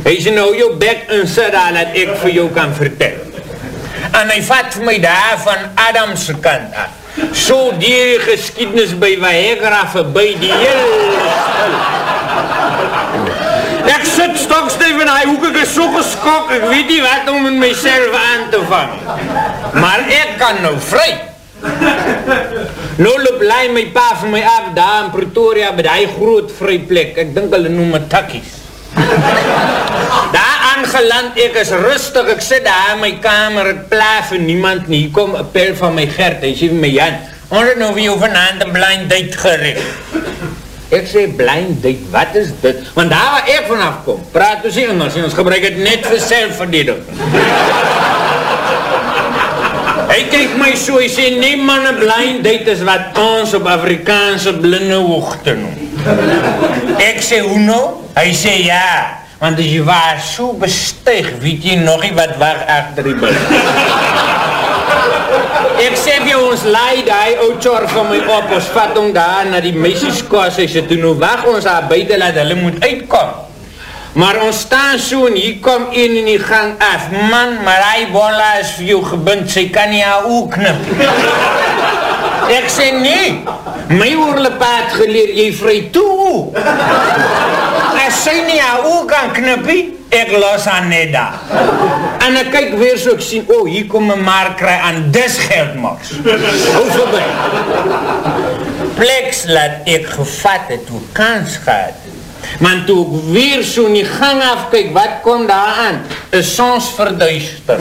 Hy sê nou jou bek en sit daar dat ek vir jou kan vertel. En hy vat vir my daar van Adamse kant af. So die geschiedenis by Viagra verby die hele. Ek sit stokstijf in hy hoek, ek is so geskok, ek weet nie wat om met myself aan te vang. Maar ek kan nou vry. Nou loop lei my pa van my af daar in Pretoria by die groot vryplek. Ek dink hulle noem het takkies. Daar aangeland, ek is rustig, ek sit daar in my kamer, het plaaf en niemand nie, hier kom een pel van my Gert, hy sê vir my, Jan, ons het nou vir jou vanavond een blind date gericht. Ek sê, blind date, wat is dit? Want daar waar ek vanaf kom, praat ons Engels, en ons gebruik het net vir selfverdediging. Hy kyk my so, hy sê, nee man, een blind date is wat ons op Afrikaanse blinde hoogte noem. Ek sê, hoe nou? Hy sê, ja, want as jy waar so bestuig, weet jy nog nie wat wacht achter die bil. Ek sê vir ons laai die oudjor van my op, ons vat om daar na die meisieskoos, hy sê, toe nou wacht ons daar buiten, laat hulle moet uitkom. Maar ons staan so en hier kom een in die gang af. Man, maar hy bolla is vir jou gebind, sy kan nie haar oe knip. Ek sê nee, my oorlepaad geleer, jy vry toe. As sy nie haar oe kan knippie, ek los haar net daar. En ek kyk weer so, ek sien, oh, hier kom my maar kry aan dis geldmaks. Hou voorbij. Pleks laat ek gevat het, hoe kans gehad het. Want toe ek weer so in die gang afkyk, wat kom daar aan? Is soms verduister.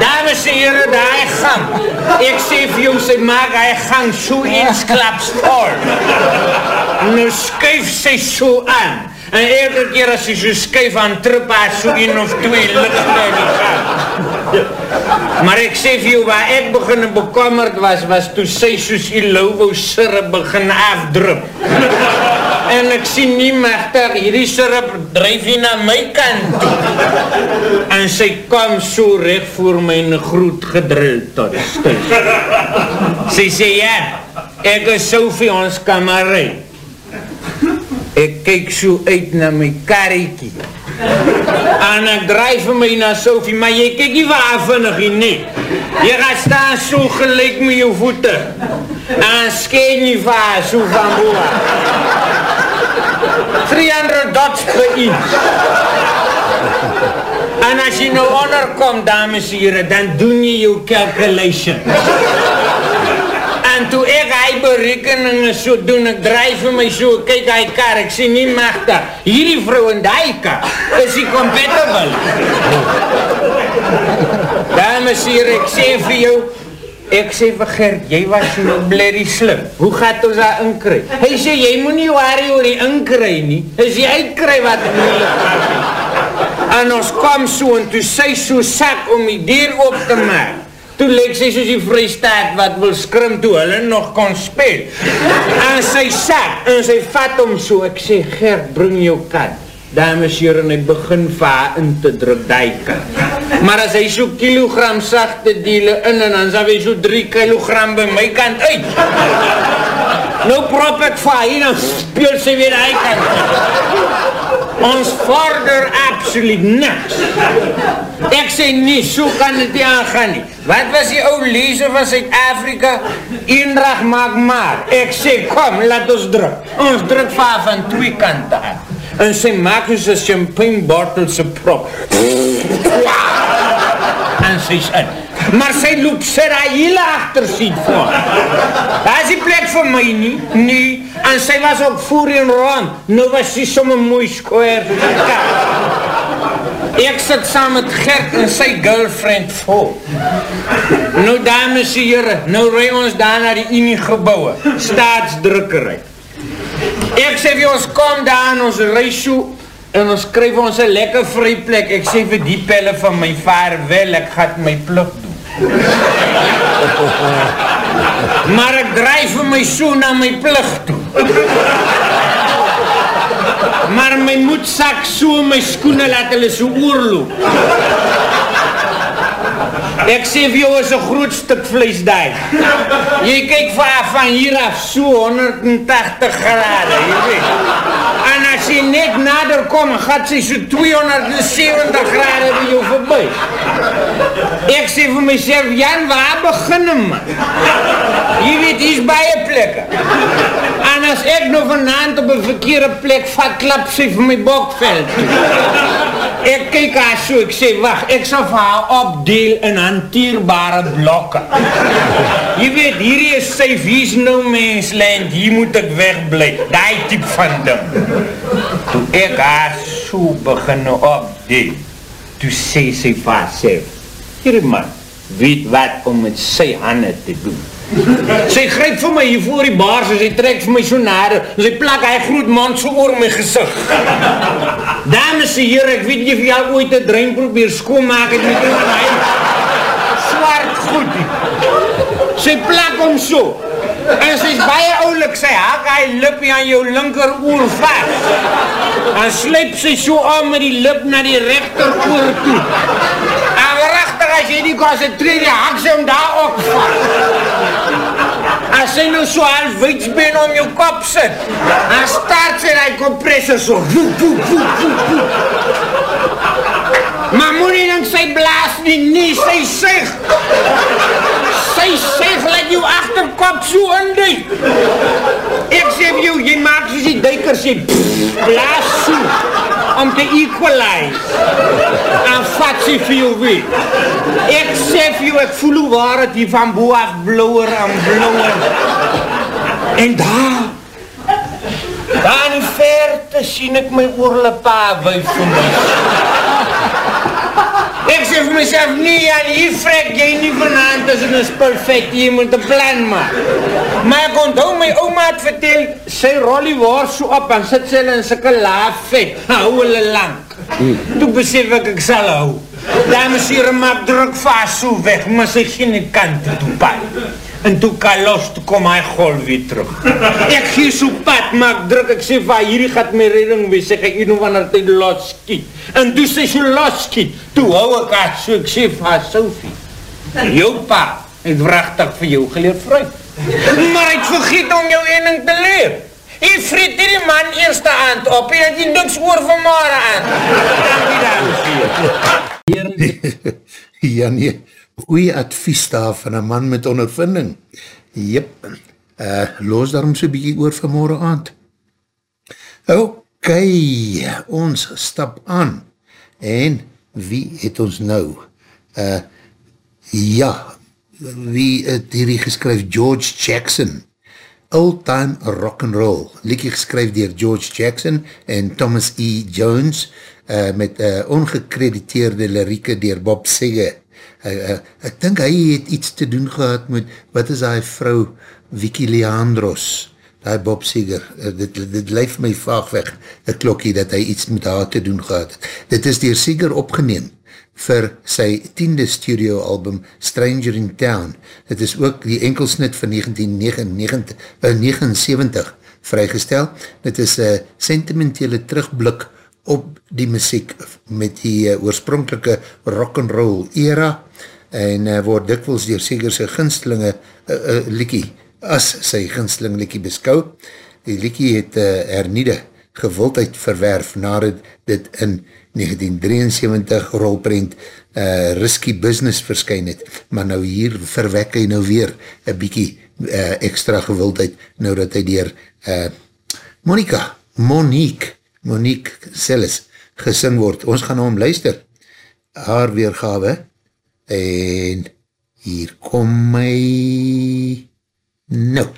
Dames en heren, die gang. Ek sê vir jou, sy maak die gang so eensklaps vol. Nou skuif sy so aan. En elke keer as sy so skuif aan trip haar so een of twee lichte in die gang. Maar ek sê vir jou, waar ek begin bekommerd was, was toe sy soos die logo sirre begin afdrup. En ek sien nie machtig, hierdie sirp drijf hier na my kant toe. En sy kom so recht voor my in groet gedrill tot stil. Sy sê, ja, ek is Sophie ons kamerij. Ek kyk so uit na my karriekie. En ek draai vir my na Sophie, maar jy kyk nie waar vinnig nie, nie. Jy gaan staan so gelijk met jou voete. En skeen nie waar, so van boa. 300 dots per inch. En as jy nou onderkom, dames en heren, dan doen jy jou calculation. En toe ek hy berekeninge so doen, ek draai vir my so, kyk hy kar, ek sê nie magte, hierdie vrou in die kar, is die compatible. Dames en heren, ek sê vir jou, ek sê vir Gert, jy was so blerrie slim, hoe gaat ons daar inkry? Hy sê, jy moet nie worry oor die inkry nie, is die uitkry wat moeilijk was. En ons kwam so en toe sy so sak om die deur op te maak. Toe leek sy soos die vrystaat wat wil skrim toe hulle nog kon speel. En sy sak en sy vat hom so. Ek sê Gert, bring jou kat. Dames hier en hy begin vaar in te druk die kat. Maar as hy so kilogram sachte dele in en dan sal hy so 3 kilogram by my kant uit. Nou prop ek vaar hier en speel sy weer die kant. Ons vorder absoluut niks. Ek sê nie, so kan het nie aangaan nie. Wat was die ou lezer van Zuid-Afrika? Eendrag maak maar. Ek sê, kom, laat ons druk. Ons druk vaar van twee kante aan. En sy maak ons een champagne bottle se prop. En sy is in. Maar sy loop hele achter siet voor. Daar is die plek vir my nie, nie. En sy was ook voor en rond. Nou was sy somme mooi square. Ek sit saam met Gert en sy girlfriend voor. Nou dames en heren, nou rui ons daar na die Unie gebouwe. Staatsdrukkerij. Ek sê vir ons kom daar ons reis so en ons skryf ons een lekker vry plek. Ek sê vir die pelle van my vaarwel, ek gaat my pluk doen. maar ek draai vir my so na my plig toe. maar my moedsak so my skoene laat hulle so oorloop. Ek sê vir jou is een groot stuk vlees daar. Jy kyk van, van hier af so 180 grade, jy weet. En as jy net nader kom, gaat sy so 270 grade by jou voorbij. Ek sê vir myself, Jan, waar begin hem? Jy weet, hier is baie plekke. En as ek nou vanavond op een verkeerde plek vat, klap sy vir my bokveld. Ek kyk haar so, ek sê, wacht, ek sal vir haar opdeel in hanteerbare blokke. Jy weet, hierdie is safe, hier is no mens land, hier moet ek wegblij, die type van ding. Toe ek haar so begin opdeel, toe sê sy vir haar sê, hierdie man, weet wat om met sy handen te doen. Sy gryp vir my hier voor die baars en sy trek vir my so nader en sy plak hy groot mond so oor my gezicht. Dames en heren, ek weet nie of jy al ooit een drein probeer skoonmaak het met en hy zwart goed. Sy plak hom so en sy is baie oulik, sy hak hy lippie aan jou linker oor vast. En sluip sy so aan met die lip na die rechter oor toe. En rechtig as jy die concentreer, die hak sy om daar ook vast. As sy nou so half witsbeen om jou kop sit, dan start sy die compressor so. Woe, woe, woe, woe, woe. Maar moet nie dink sy blaas nie, nie, sy sig. Sy sig laat jou achterkop so indui. Ek sê vir jou, jy maak soos die duikers, pff, blaas so, om te equalize. En vat sy vir jou weer. Ek sê vir jou, ek voel hoe waar het hier van boe af blower en blower. En daar, daar in die verte sien ek my oorlepa wuif vir my. Ek sê vir myself, nee Jan, hier vrek jy nie vanavond as en is perfect, jy moet een plan maak. Maar ek onthou my oma het vertel, sy rol die waar so op en sit sy in syke laaf vet, hou hulle lang. Toe besef ek, ek sal hou. Dames hier maak druk vast so weg, maar sy geen kant toe pad. En toe kan los, toe kom hy golf weer terug. Ek gee so pad, maak druk, ek sê van hierdie gaat my redding wees, ek gaan een of ander tyd los skiet. En toe sê so los skiet, toe hou ek haar so, ek sê van Sophie, jou pa het wrachtig vir jou geleer fruit. Maar hy het vergeet om jou ening te leer. Jy vriet die man eerste aand op en het jy niks oor van morgen aan. Dankie, dames. ja nee, goeie advies daar van een man met ondervinding. Jep, uh, los daarom so bykie oor vanmorgen aand. Ok, ons stap aan. En wie het ons nou? Uh, ja, wie het hierdie geskryf? George Jackson. Old Time Rock and Roll. Liekie geskryf dier George Jackson en Thomas E. Jones uh, met uh, ongekrediteerde lirieke dier Bob Seger. Uh, uh, ek dink hy het iets te doen gehad met, wat is hy vrou, Vicky Leandros, die Bob Seger, uh, dit, dit leif my vaag weg, een klokkie dat hy iets met haar te doen gehad. Dit is dier Seger opgeneem vir sy tiende studio album Stranger in Town. Dit is ook die enkelsnit van 1979 uh, vrygestel. Dit is een sentimentele terugblik op die muziek met die uh, oorspronkelike rock'n'roll era en uh, word dikwels door seker sy ginstelinge uh, uh, liekie as sy ginsteling liekie beskou. Die liekie het uh, herniede gewildheid verwerf nadat dit in 1973 rolprint uh, Risky Business verskyn het, maar nou hier verwek hy nou weer een bykie uh, extra gewildheid, nou dat hy dier uh, Monica, Monique, Monique Celis gesing word. Ons gaan nou om luister, haar weergawe, en hier kom my nou.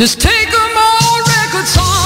Just take them all records off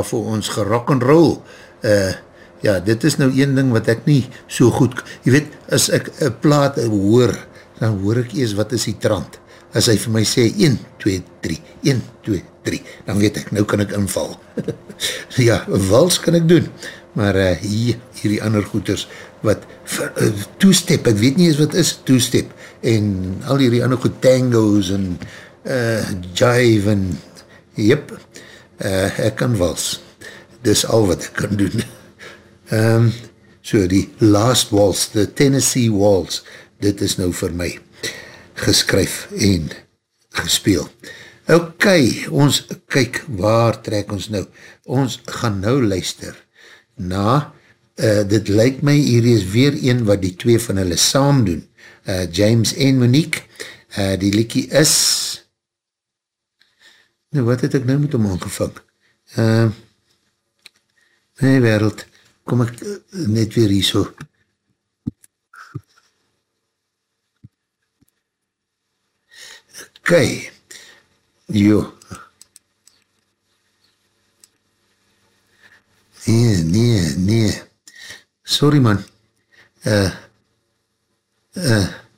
daar vir ons gerock and roll. Uh, ja, dit is nou een ding wat ek nie so goed, jy weet, as ek een plaat hoor, dan hoor ek eers wat is die trant. as hy vir my sê 1, 2, 3, 1, 2, 3, dan weet ek, nou kan ek inval. ja, wals kan ek doen, maar uh, hier, hierdie ander goeders, wat, uh, two-step, ek weet nie eens wat is two-step, en al hierdie ander goed, tangos, en uh, jive, en, jyp, uh, ek kan wals, dis al wat ek kan doen. um, so die last waltz, the Tennessee waltz, dit is nou vir my geskryf en gespeel. Ok, ons kyk, waar trek ons nou? Ons gaan nou luister na, uh, dit lyk my, hier is weer een wat die twee van hulle saam doen, uh, James en Monique, uh, die liekie is, nou wat het ek nou met hom aangevang? Uh, nee wereld, kom ek net weer hier so, Ok, jo. Nee, nee, nee. Sorry man. Uh, uh.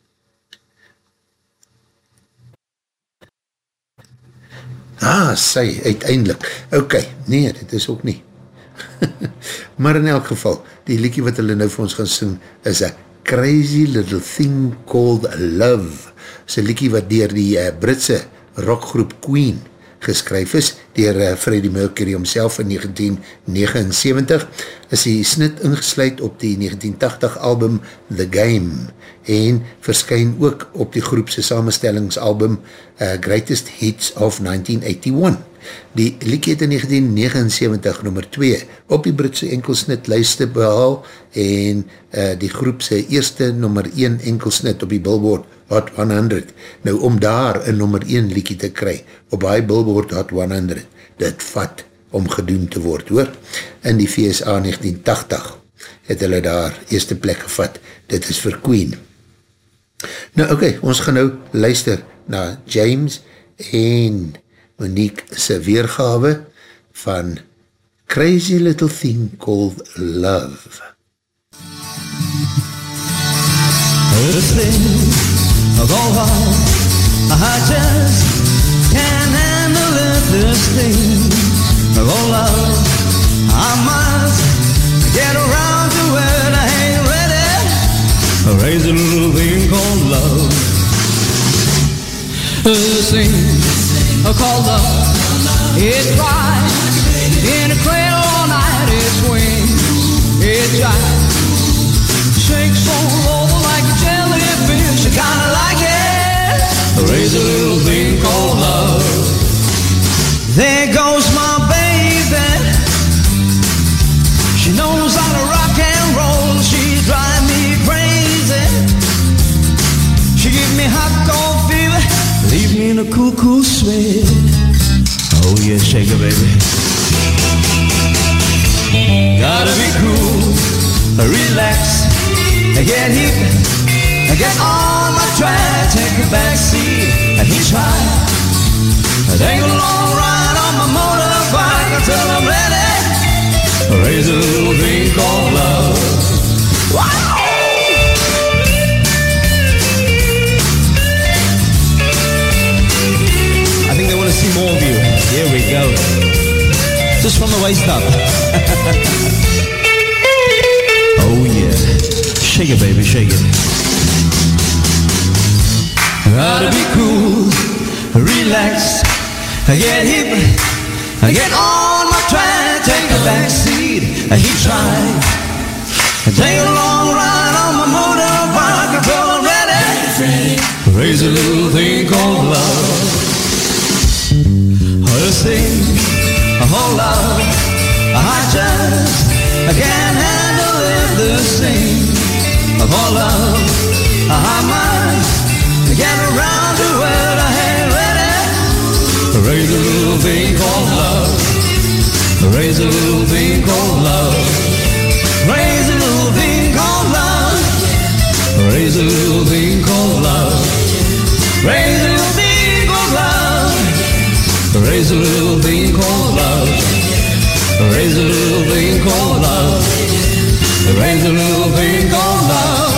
Ah, sy, uiteindelik. Ok, nee, dit is ook nie. maar in elk geval, die liekie wat hulle nou vir ons gaan sing, is a crazy little thing called love sy liekie wat dier die uh, Britse rockgroep Queen geskryf is, dier uh, Freddie Mercury homself in 1979, is die snit ingesluid op die 1980 album The Game en verskyn ook op die groepse samenstellingsalbum uh, Greatest Hits of 1981. Die liekie het in 1979 nummer 2 op die Britse enkelsnit lijste behaal en uh, die groepse eerste nummer 1 enkelsnit op die Billboard Hot 100. Nou om daar een nummer 1 liekie te kry op hy Billboard Hot 100, dit vat om gedoen te word hoor. In die VSA 1980 het hulle daar eerste plek gevat. Dit is vir Queen. Nou oké, okay, ons gaan nou luister na James en Monique se weergawe van Crazy Little Thing Called Love. The thing go on. I just can't handle it, this thing. Oh, love, I must get around to it. I ain't ready. Raise a little thing called love. This thing called love. It cries in a cradle all night. It swings, it jives, shakes all over like a jellyfish. I kinda like it. raise a little thing called love. There goes my baby. She knows how to rock and roll. She drive me crazy. She give me hot cold fever, leave me in a cool, sweat. Oh yeah, shake it, baby. Gotta be cool, relax, get hip, get on my track, take a back seat and right. Take a long ride on my motorbike until I'm ready. Raise a little thing called love. Here we go. Just from the waist up. oh yeah. Shake it, baby, shake it. Gotta be cool, relax, get hip, get on my track, take a back seat, he tried. Take a long ride on my motorbike I'm ready. Raise a little thing called love. Let's sing, oh love, I just can't handle it. The sing, oh love, I might get around to where I ain't ready. Raise a little thing called love. Raise a little thing called love. Raise a little thing called love. Raise a little thing called love. Raise a little. Raise a little thing called love. Raise a little thing called love. Raise a little thing called love.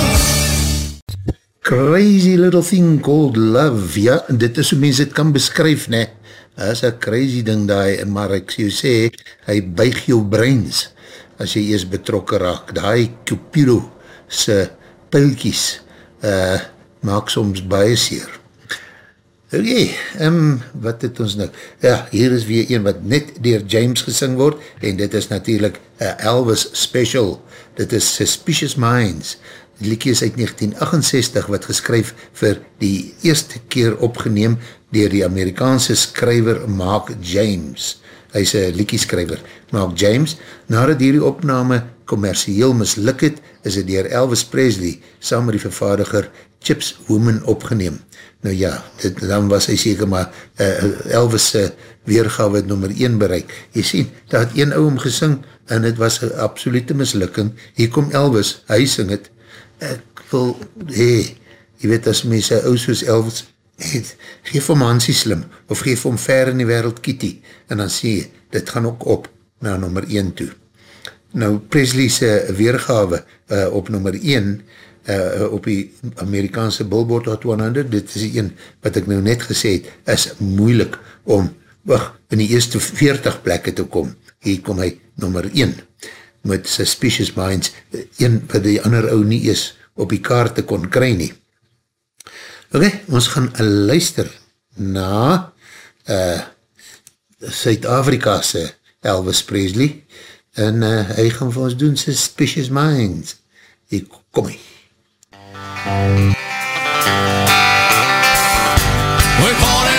Crazy little thing called love, ja, dit is hoe mens het kan beskryf, ne, is een crazy ding daai, maar ek sê, sê, hy buig jou breins, as jy eers betrokken raak, daai Cupido se pijlkies, uh, maak soms baie seer. Ok, um, wat het ons nou? Ja, hier is weer een wat net dier James gesing word, en dit is natuurlijk Elvis Special, dit is Suspicious Minds, die liekie is uit 1968 wat geskryf vir die eerste keer opgeneem dier die Amerikaanse skryver Mark James. Hy is een liekieskryver. Mark James, nadat hierdie opname commercieel misluk het, is het dier Elvis Presley saam met die vervaardiger Chips Woman opgeneem. Nou ja, dit, dan was hy seker maar uh, Elvis uh, weergawe nummer 1 bereik. Jy sien, daar het een ou om gesing en het was een absolute mislukking. Hier kom Elvis, hy sing het, ek wil, hey, jy weet as mense ou soos Elvis het, geef om Hansie slim, of geef om ver in die wereld Kitty, en dan sê jy, dit gaan ook op na nummer 1 toe. Nou, Presley's weergawe uh, op nummer 1, uh, op die Amerikaanse Billboard Hot 100, dit is die een wat ek nou net gesê het, is moeilik om, wacht, in die eerste 40 plekke te kom, hier kom hy nummer 1 met Suspicious Minds, een wat die ander ou nie is, op die kaart te kon kry nie. Ok, ons gaan luister na uh, Suid-Afrika'se Elvis Presley, en uh, hy gaan vir ons doen Suspicious Minds. Hier kom hy. We're born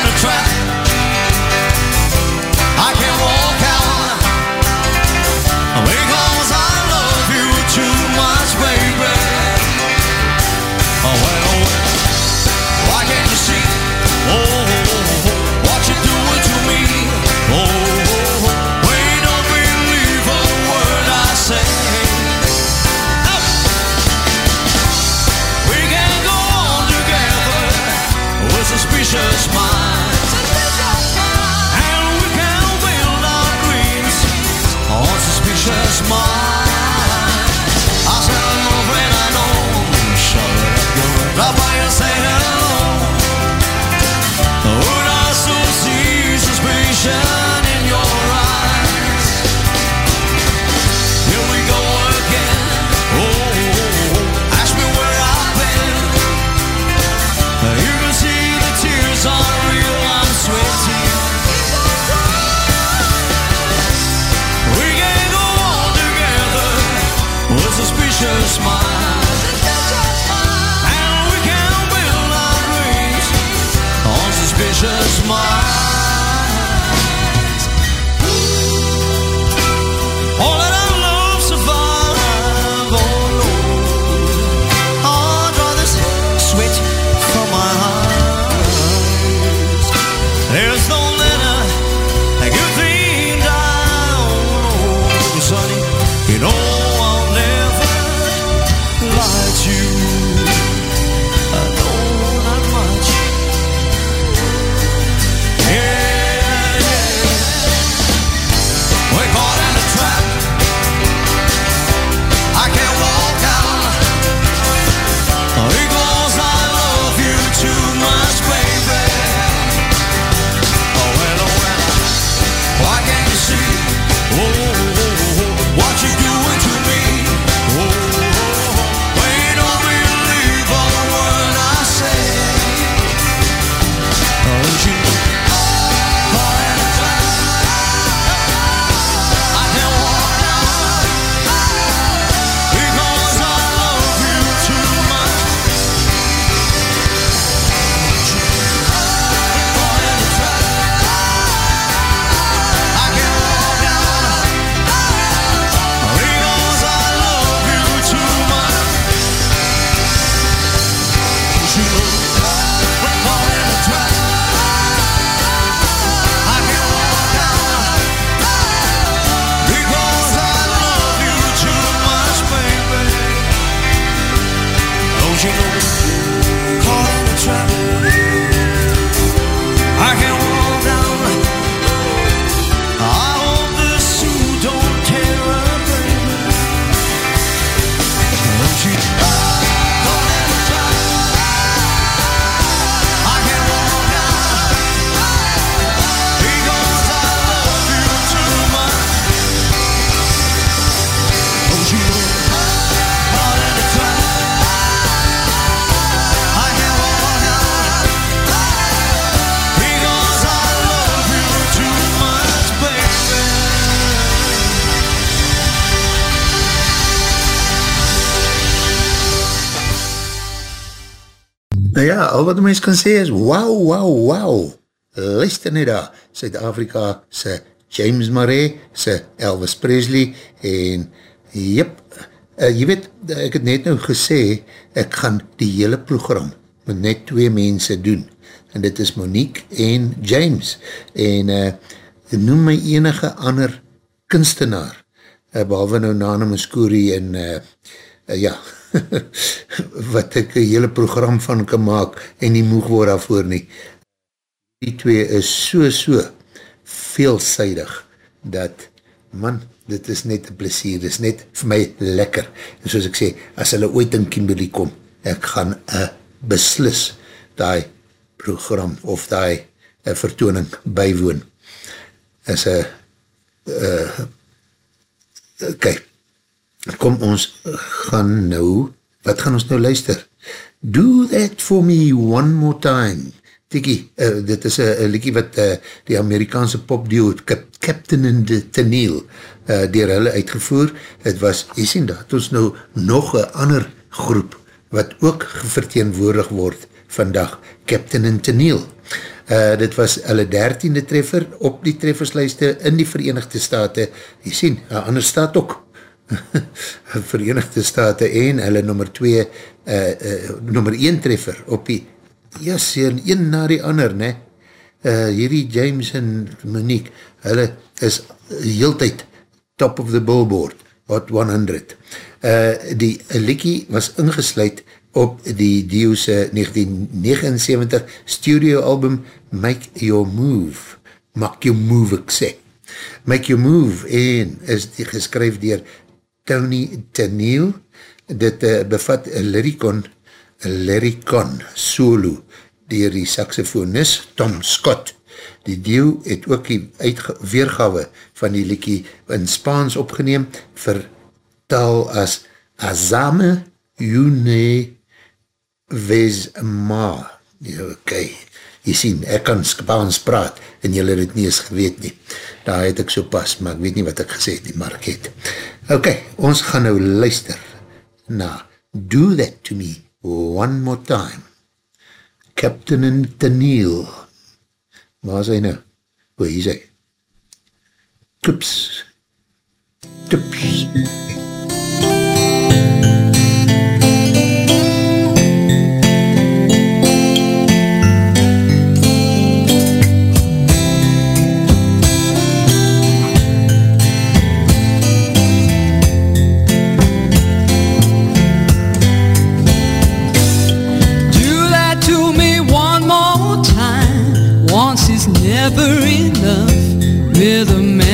al wat mens kan sê is, wauw, wauw, wauw. Luister nie daar, Zuid-Afrika se James Murray, se Elvis Presley, en jyp, uh, jy weet, ek het net nou gesê, ek gaan die hele program met net twee mense doen, en dit is Monique en James, en uh, noem my enige ander kunstenaar, uh, behalwe nou Nana Muscuri en uh, uh, ja, wat ek een hele program van kan maak en nie moeg word daarvoor nie. Die twee is so so veelzijdig dat man, dit is net een plesier, dit is net vir my lekker. En soos ek sê, as hulle ooit in Kimberley kom, ek gaan uh, beslis die program of die uh, vertooning bywoon. Is een uh, kijk, kom ons gaan nou, wat gaan ons nou luister? Do that for me one more time. Tiki, uh, dit is een liekie wat uh, die Amerikaanse popduo Captain in the Tennille uh, dier hulle uitgevoer. Het was, jy sien dat, ons nou nog een ander groep wat ook verteenwoordig word vandag, Captain in Tennille. Uh, dit was hulle dertiende treffer op die trefferslijste in die Verenigde Staten. Jy sien, een ander staat ook Verenigde Staten en hulle nummer 2 uh, uh, nummer 1 treffer op die ja, sien, een na die ander ne? Uh, hierdie James en Monique hulle is heel tyd top of the billboard Hot 100 uh, die Likkie was ingesluid op die Dio's 1979 studio album Make Your Move Make Your Move ek sê Make Your Move en is die geskryf dier Tony Tennille, dit uh, bevat lyricon, lyricon solo, dier die saxofonist Tom Scott. Die deel het ook die weergawe van die liekie in Spaans opgeneem, vertaal as Azame Yune Vez Ma. Ja, ok, jy sien, ek kan Spaans praat, en jy het nie eens geweet nie. Daar het ek so pas, maar ek weet nie wat ek gesê het nie, maar ek het. Ok, ons gaan nou luister na Do That To Me One More Time. Captain in Tennille. Waar is hy nou? O, hier is hy. Tups. Tups. Tups. never enough. Rhythm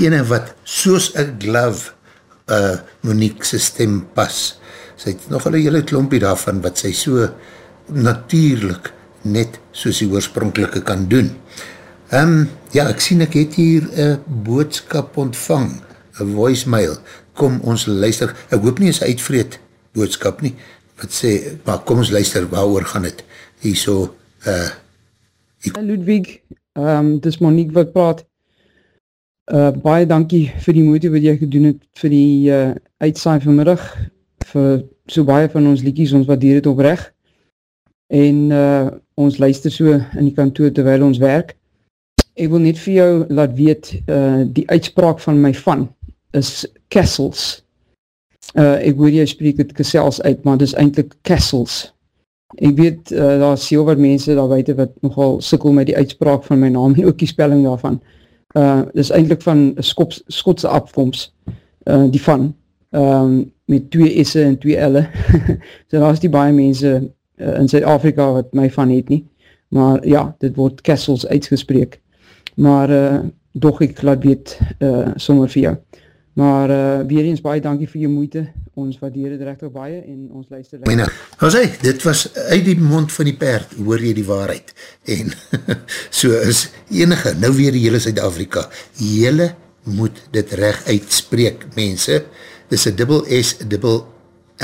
ene wat soos a glove uh, Monique sy stem pas. Sy het nog een hele klompie daarvan wat sy so natuurlijk net soos die oorspronkelike kan doen. Um, ja, ek sien ek het hier een boodskap ontvang, een voicemail. Kom ons luister, ek hoop nie is uitvreed boodskap nie, wat sê, maar kom ons luister, waar oor gaan het? Hier so, uh. Ludwig, um, het is Monique wat praat. Uh, baie dankie vir die moeite wat jy gedoen het vir die uh, uitsaai vanmiddag, vir so baie van ons liedjies, ons waardeer het oprecht. En uh, ons luister so in die kantoor terwijl ons werk. Ek wil net vir jou laat weet, uh, die uitspraak van my van is Kessels. Uh, ek hoor jy spreek het Kessels uit, maar dit is eindelijk Kessels. Ek weet, uh, daar is heel wat mense daar buiten wat nogal sikkel met die uitspraak van my naam, en ook die spelling daarvan uh, is eindelijk van Skops, Skotse afkomst, uh, die van, um, met twee S'e en twee L'e. so daar is die baie mense uh, in Zuid-Afrika wat my van het nie. Maar ja, dit word Kessels uitgespreek. Maar uh, doch ek laat weet uh, sommer vir jou. Maar uh, weer eens baie dankie vir jou moeite. Ons waardeer het recht baie en ons luister. Myne, was hy, dit was uit die mond van die perd, hoor jy die waarheid. En so is enige, nou weer die hele Zuid-Afrika, jylle moet dit recht uitspreek, mense. Dit is a dubbel S, dubbel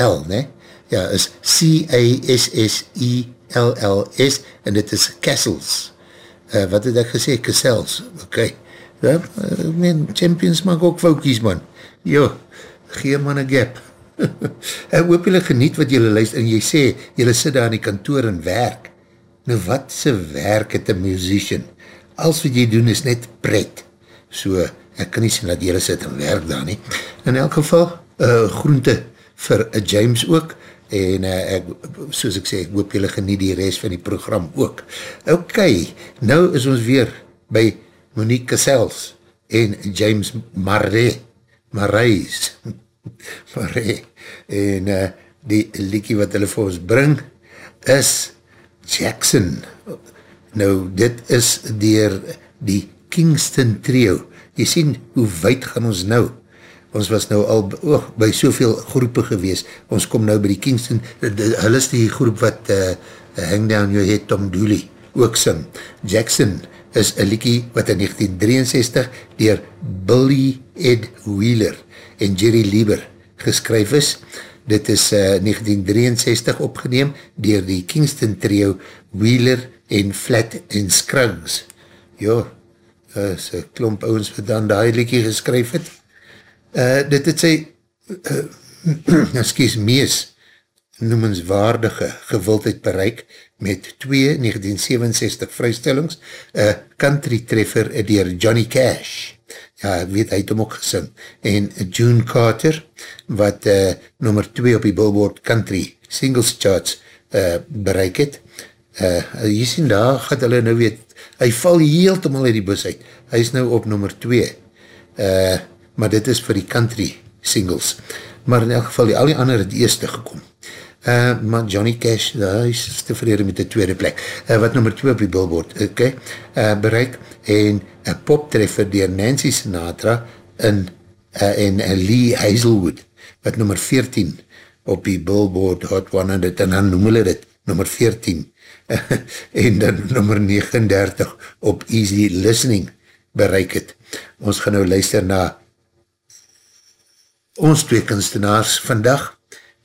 L, ne? Ja, is C-A-S-S-I-L-L-S en dit is Kessels. Uh, wat het ek gesê? Kessels, oké. Okay. Ja, uh, men, champions maak ook foukies, man. Jo, gee man een gap. ek hoop jylle geniet wat jylle luister en jy sê, jylle sit daar in die kantoor en werk. Nou wat se werk het een musician? Als wat jy doen is net pret. So, ek kan nie sê dat jylle sit en werk daar nie. In elk geval, uh, groente vir uh, James ook, en uh, ek, soos ek sê, ek hoop jylle geniet die rest van die program ook. Ok, nou is ons weer by Monique Cassels en James Marais, Marais, Marais, en uh, die liekie wat hulle vir ons bring is Jackson. Nou, dit is dier die Kingston Trio. Jy sien, hoe wijd gaan ons nou? Ons was nou al oh, by soveel groepe gewees. Ons kom nou by die Kingston, hulle is die groep wat uh, Hang Down Your Head Tom Dooley ook sing. Jackson, is een liekie wat in 1963 dier Billy Ed Wheeler en Jerry Lieber geskryf is. Dit is uh, eh, 1963 opgeneem dier die Kingston trio Wheeler en Flat en Scruggs. Jo, uh, een klomp ouwens wat dan die liekie geskryf het. Uh, dit het sy uh, excuse, mees noemenswaardige gewildheid bereik met twee 1967 vrystellings, een country treffer dier Johnny Cash, ja, weet, hy het hom ook gesing, en June Carter, wat uh, nummer 2 op die Billboard Country Singles Charts uh, bereik het. Uh, jy sien daar, gaat hulle nou weet, hy val heel te mal uit die bus uit, hy is nou op nummer 2, uh, maar dit is vir die country singles, maar in elk geval, die, al die ander het eerste gekom. Uh, maar Johnny Cash, uh, hy is tevrede met die tweede plek. Uh, wat nummer 2 op die billboard, okay, uh, bereik, en een poptreffer dier Nancy Sinatra in, uh, en uh, Lee Hazelwood, wat nummer 14 op die billboard Hot 100, en dan noem hulle dit, nummer 14, en dan nummer 39 op Easy Listening bereik het. Ons gaan nou luister na ons twee kunstenaars vandag,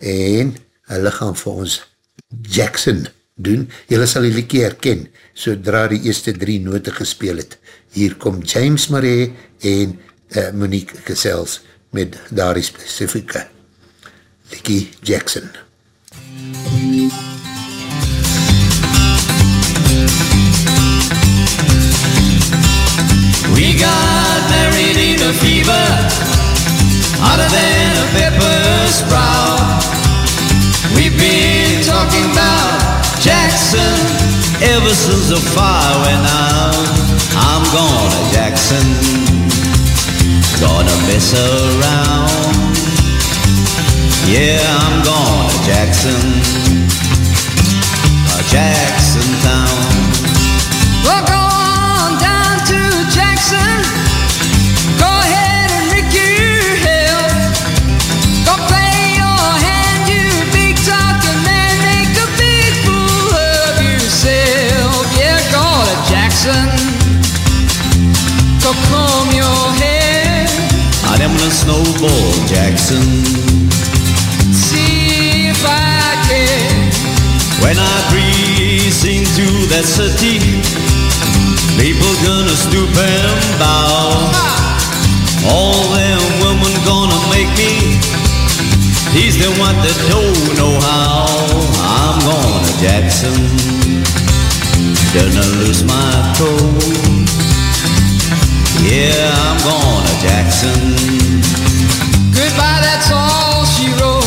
en hulle gaan vir ons Jackson doen, julle sal die liekie herken, sodra die eerste drie note gespeel het. Hier kom James Marais en uh, Monique Kessels met daar die specifieke liekie Jackson. We got married in a fever Hotter than a pepper sprout We've been talking about Jackson ever since the fire went out. I'm going to Jackson, gonna mess around. Yeah, I'm going to Jackson, Jackson Town. We'll snowball Jackson. See if I can. When I breeze into that city, people gonna stoop and bow. All them women gonna make me tease them what they don't know how. I'm gonna Jackson, gonna lose my cool. Yeah, I'm gonna Jackson. Goodbye, that's all she wrote.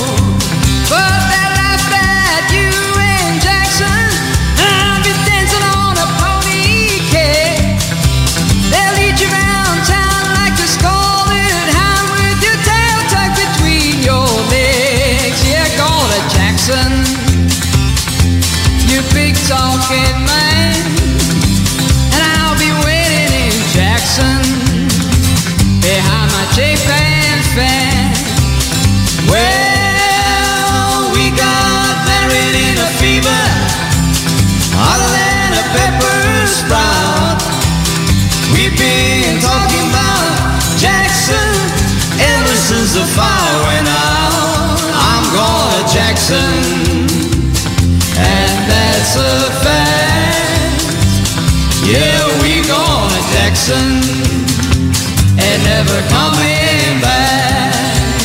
But that laugh at you in Jackson, I'll be dancing on a pony cake. They'll lead you round town like a scalded hound with your tail tucked between your legs. Yeah, go to Jackson, you big talking man. Jackson, and that's a fact. Yeah, we going to Jackson and never coming back.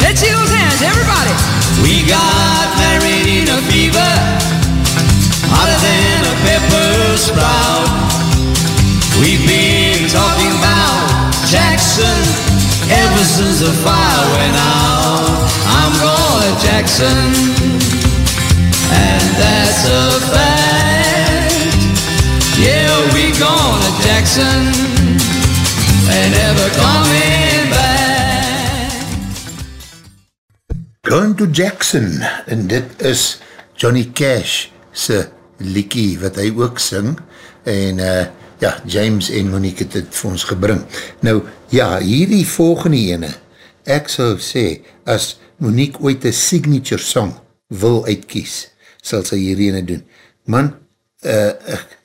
Let's see those hands, everybody. We got married in a fever, hotter than a pepper sprout. We've been talking about Jackson ever since the fire went out. I'm Jackson, and that's a fact. Yeah, we going to Jackson and never coming back. Going to Jackson en dit is Johnny Cash se liekie wat hy ook sing en uh, ja, James en Monique het het vir ons gebring. Nou ja, hierdie volgende ene, ek sal sê, as Monique ooit een signature song wil uitkies, sal sy hierdie ene doen. Man, uh, ek,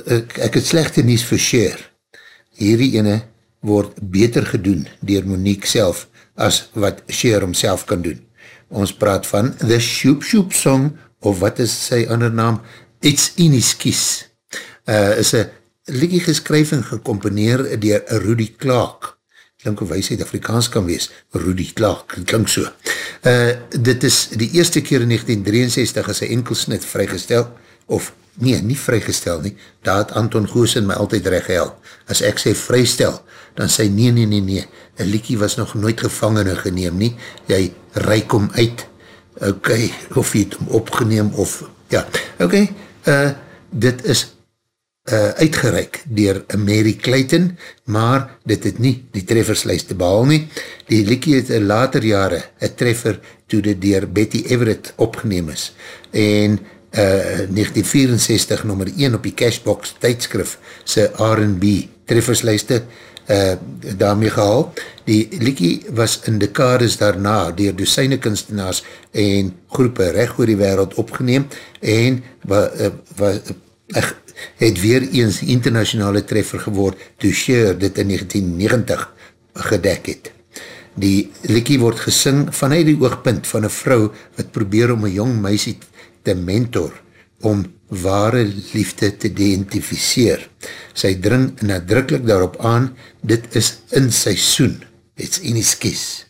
ek, ek het slechte nies vir Cher. Hierdie ene word beter gedoen dier Monique self as wat Cher homself kan doen. Ons praat van The Shoop Shoop Song, of wat is sy ander naam? It's Iniskies. Uh, is een liedje geskryf en gecomponeer dier Rudy Clark. Klink of hy Suid-Afrikaans kan wees. Rudy Clark, klink so. Uh, dit is die eerste keer in 1963 as een enkelsnit vrygestel, of nee, nie vrygestel nie, daar het Anton Goosen my altyd recht geheld. As ek sê vrystel, dan sê nee, nee, nee, nee, een liekie was nog nooit gevangene geneem nie, jy reik om uit, ok, of jy het om opgeneem, of, ja, ok, uh, dit is uh, uitgereik dier Mary Clayton, maar dit het nie die trefferslijst te behal nie. Die liekie het in later jare een treffer toe dit dier Betty Everett opgeneem is. En uh, 1964 nummer 1 op die Cashbox tijdskrif sy R&B trefferslijste uh, daarmee gehaal. Die liekie was in dekades daarna dier dosyne kunstenaars en groepe recht oor die wereld opgeneem en wa, uh, wa, uh, het weer eens internationale treffer geword toe Cher dit in 1990 gedek het. Die liekie word gesing vanuit die oogpunt van een vrou wat probeer om een jong meisie te mentor om ware liefde te identificeer. Sy dring nadrukkelijk daarop aan, dit is in seisoen, it's in die skies.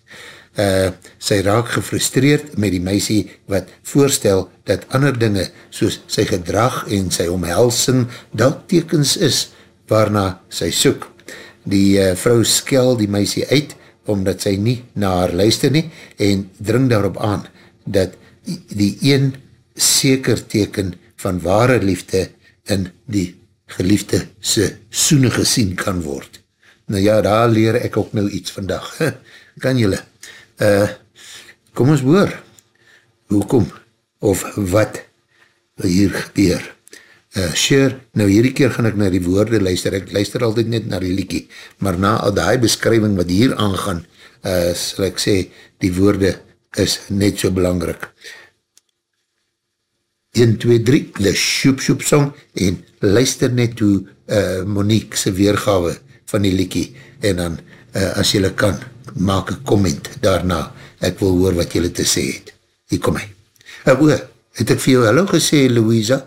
Uh, sy raak gefrustreerd met die meisie wat voorstel dat ander dinge soos sy gedrag en sy omhelsing dat tekens is waarna sy soek. Die uh, vrou skel die meisie uit omdat sy nie na haar luister nie en dring daarop aan dat die een seker teken van ware liefde in die geliefde se soene gesien kan word. Nou ja, daar leer ek ook nou iets vandag. Kan jylle? Uh, kom ons hoor. Hoekom? Of wat hier gebeur? Uh, sure, nou hierdie keer gaan ek na die woorde luister. Ek luister altyd net na die liekie. Maar na al die beskrywing wat hier aangaan, uh, sal ek sê, die woorde is net so belangrik. 1, 2, 3, The Shoop Shoop Song, en luister net hoe uh, Monique sy weergawe van die liekie, en dan, uh, as jylle kan, maak een comment daarna. Ek wil hoor wat julle te sê het. Hier kom hy. Uh, o, het ek vir jou hallo gesê, Louisa?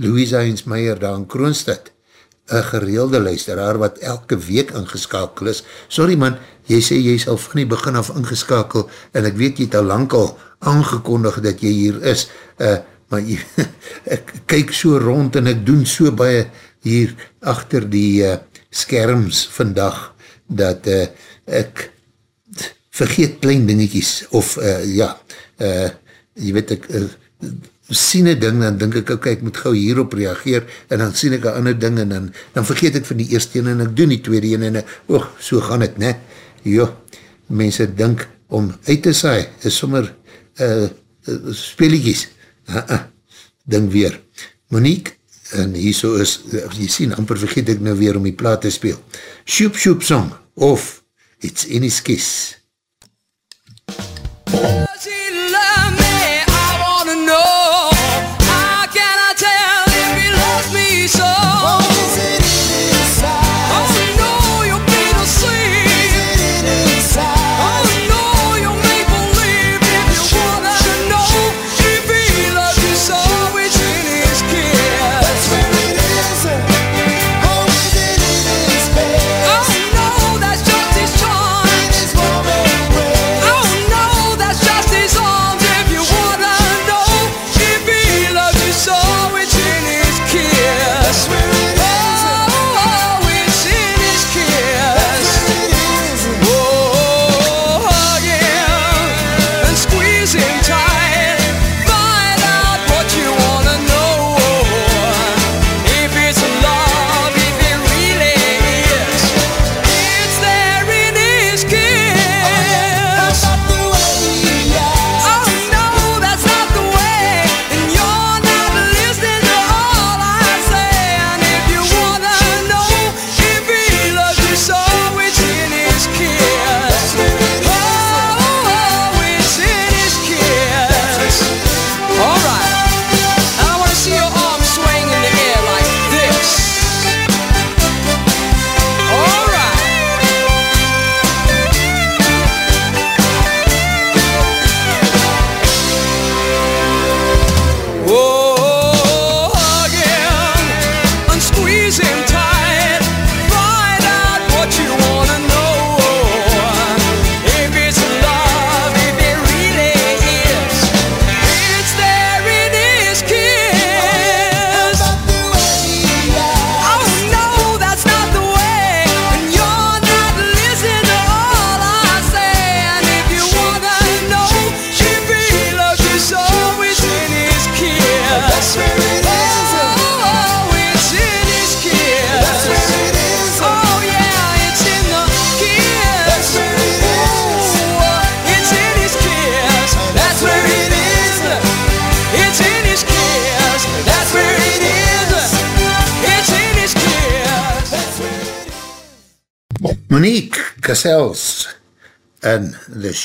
Louisa Hensmeier daar in Kroonstad. Een gereelde luisteraar wat elke week ingeskakel is. Sorry man, jy sê jy sal van die begin af ingeskakel en ek weet jy het al lang al aangekondig dat jy hier is. Uh, maar jy, ek kyk so rond en ek doen so baie hier achter die uh, skerms vandag dat uh, ek vergeet klein dingetjies of uh, ja, uh, jy weet ek uh, sien een ding, dan denk ek, ok, ek moet gauw hierop reageer, en dan sien ek een ander ding, en dan, dan vergeet ek van die eerste ene, en ek doen die tweede ene, en oog, so gaan het, ne? Jo, mense dink om uit te saai, is sommer uh, uh, speeliekies, uh, uh, ding weer. Monique, en hier so is, jy sien, amper vergeet ek nou weer om die plaat te speel. Shoop Shoop Song, of It's in his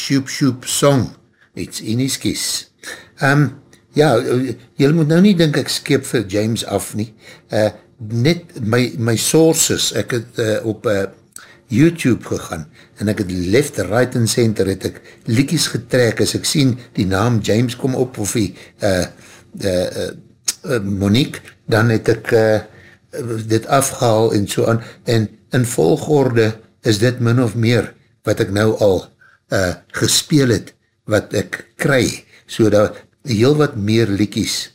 Shoop Shoop Song, iets in die skies. Um, ja, jy moet nou nie denk ek skip vir James af nie. Uh, net my, my sources, ek het uh, op uh, YouTube gegaan en ek het left, right and center het ek liekies getrek as ek sien die naam James kom op of die uh, uh, uh, Monique, dan het ek uh, dit afgehaal en so aan, en in volgorde is dit min of meer wat ek nou al uh, gespeel het, wat ek kry, so dat heel wat meer liekies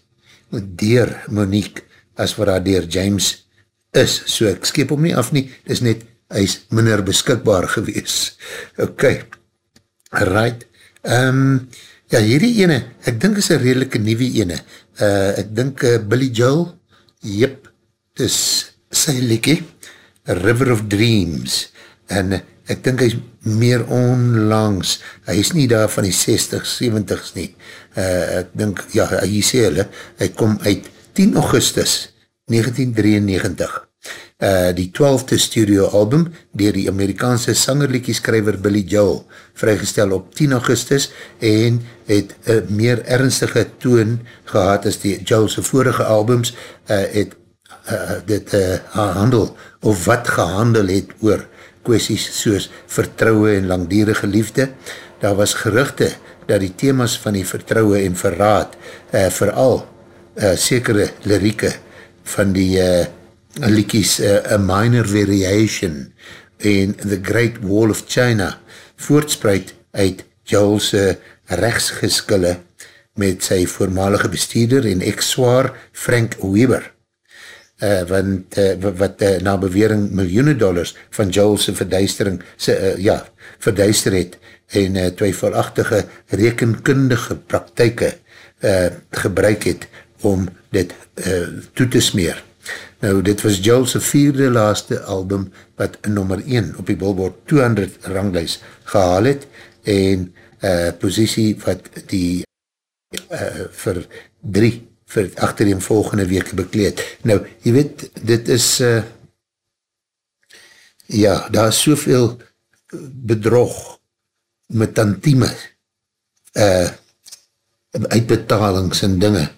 dier Monique as wat daar dier James is, so ek skep hom nie af nie, dis net, hy is minder beskikbaar gewees. Ok, right, um, ja, hierdie ene, ek dink is een redelike nieuwe ene, uh, ek dink uh, Billy Joel, jyp, dis sy liekie, River of Dreams, en uh, ek dink hy is meer onlangs, hy is nie daar van die 60s, 70s nie, uh, ek dink, ja, hy sê hulle, hy kom uit 10 augustus 1993, uh, die 12de studio album, dier die Amerikaanse sangerlikieskrijver Billy Joel, vrygestel op 10 augustus, en het een meer ernstige toon gehad as die Joel'se vorige albums, uh, het uh, dit uh, handel, of wat gehandel het oor kwesties soos vertrouwe en langdierige liefde. Daar was geruchte dat die themas van die vertrouwe en verraad uh, vooral uh, sekere lirieke van die uh, liekies uh, A Minor Variation en The Great Wall of China voortspreid uit Joel's uh, rechtsgeskille met sy voormalige bestuurder en ex-zwaar Frank Weber uh, want, uh, wat uh, na bewering miljoene dollars van Joel's verduistering sy, uh, ja, verduister het en uh, twyfelachtige rekenkundige praktijke uh, gebruik het om dit uh, toe te smeer. Nou, dit was Joel's vierde laaste album wat nummer 1 op die Billboard 200 ranglijst gehaal het en uh, posiesie wat die uh, vir drie vir achter die volgende week bekleed. Nou, jy weet, dit is uh, ja, daar is soveel bedrog met tantieme uh, uitbetalings en dinge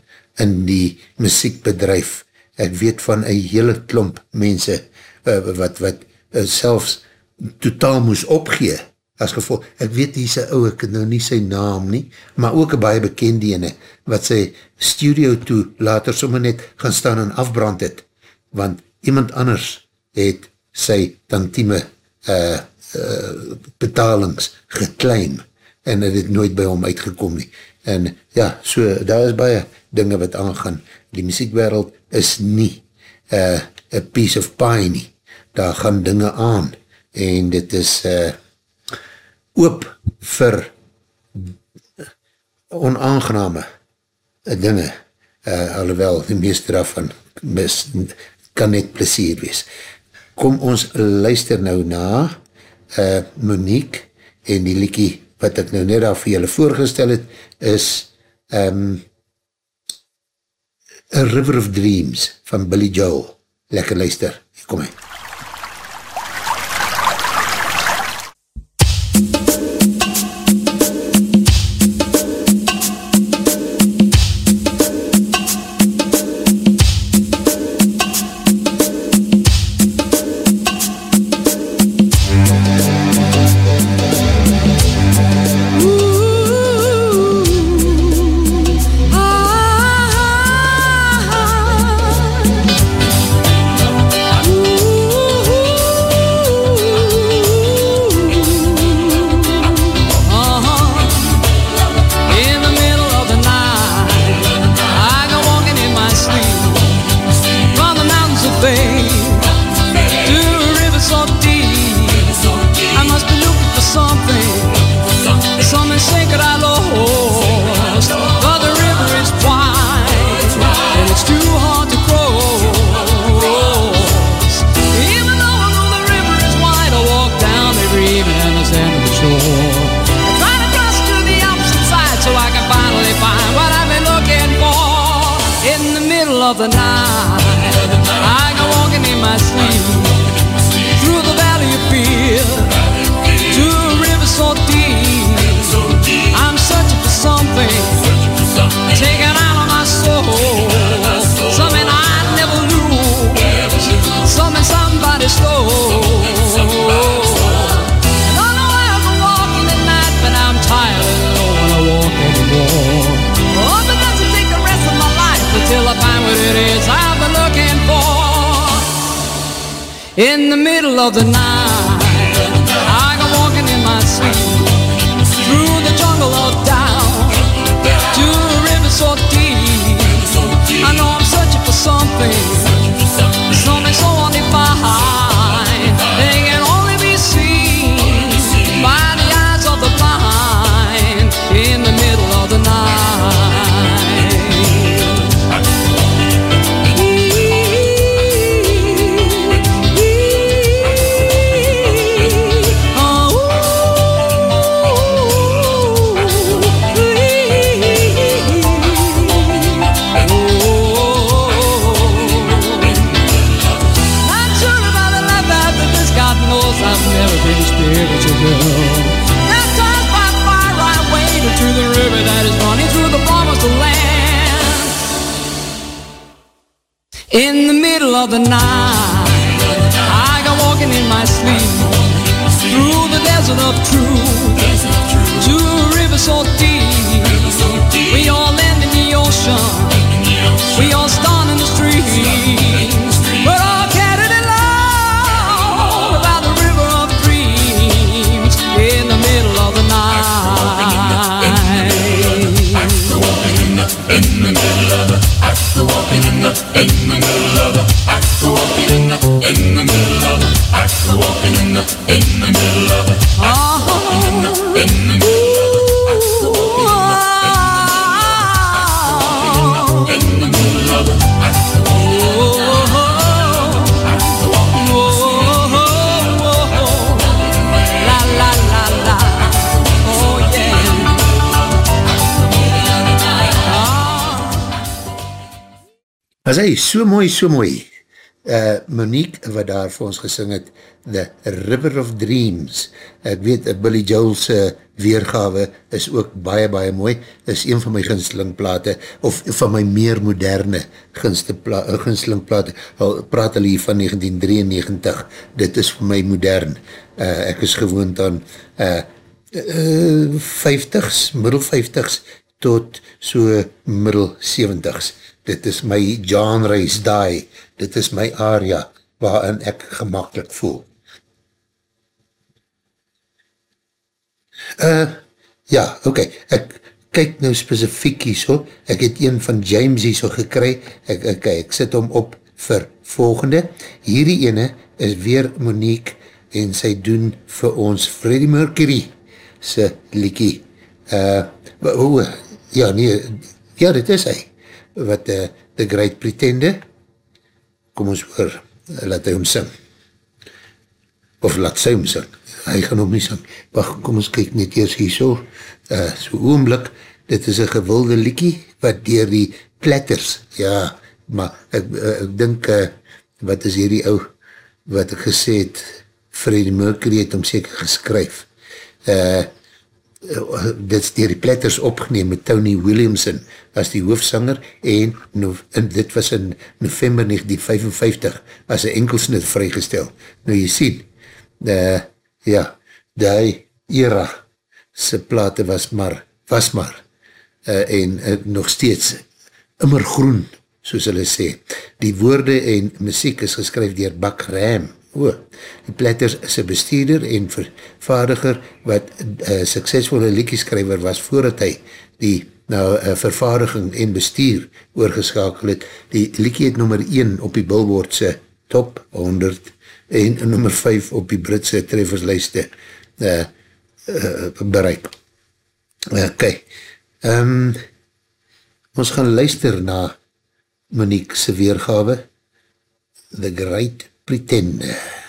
in die muziekbedrijf. Ek weet van een hele klomp mense uh, wat, wat uh, selfs totaal moes opgee as gevolg. Ek weet die sy ou, ek het nou nie sy naam nie, maar ook een baie bekende ene, wat sy studio toe later sommer net gaan staan en afbrand het, want iemand anders het sy tantieme uh, uh, betalings geklein en het het nooit by hom uitgekom nie. En ja, so, daar is baie dinge wat aangaan. Die muziekwereld is nie uh, a piece of pie nie. Daar gaan dinge aan en dit is uh, oop vir onaangename dinge, uh, alhoewel die meeste daarvan mis, kan net plesier wees. Kom ons luister nou na uh, Monique en die liekie wat ek nou net daar vir julle voorgestel het is um, A River of Dreams van Billy Joel. Lekker luister, kom hy. Mooi, so mooi. Uh, Monique, wat daar vir ons gesing het, The River of Dreams. Ek weet, uh, Billy Joel's uh, weergawe is ook baie, baie mooi. Is een van my ginstelingplate, of van my meer moderne ginstelingplate. Uh, ginstelingplate. Al praat hulle hier van 1993. Dit is vir my modern. Uh, ek is gewoond aan uh, uh, 50s, middel 50s, tot so middel 70s. Dit is my genre's die, dit is my area waarin ek gemakkelijk voel. Uh, ja, oké, okay. ek kyk nou specifiek hier so, ek het een van James hier so gekry, ek, ek, ek sit hom op vir volgende, hierdie ene is weer Monique en sy doen vir ons Freddie Mercury sy liekie, uh, oh, ja nee, ja dit is hy, wat uh, The Great Pretender, kom ons hoor, laat hy hom sing, of laat sy hom sing, hy gaan hom nie sing, wacht, kom ons kyk net eers hier so, uh, so oomblik, dit is een gewilde liekie, wat dier die platters, ja, maar ek, uh, ek dink, uh, wat is hierdie ou, wat ek gesê het, Freddie Mercury het hom seker geskryf, uh, dit is dier die platters opgeneem met Tony Williamson as die hoofsanger en, en dit was in november 1955 as een enkelsnit vrygestel. Nou jy sien, uh, ja, die era sy plate was maar, was maar uh, en uh, nog steeds immer groen, soos hulle sê. Die woorde en muziek is geskryf dier Buck Ram, O, Platters is een bestuurder en vervaardiger wat uh, suksesvolle liedjeskryver was voordat hy die nou, uh, vervaardiging en bestuur oorgeskakel het. Die liedje het nummer 1 op die Billboardse top 100 en nummer 5 op die Britse trefferslijste uh, uh, bereik. Ok, um, ons gaan luister na Monique se weergawe The Great Pretender.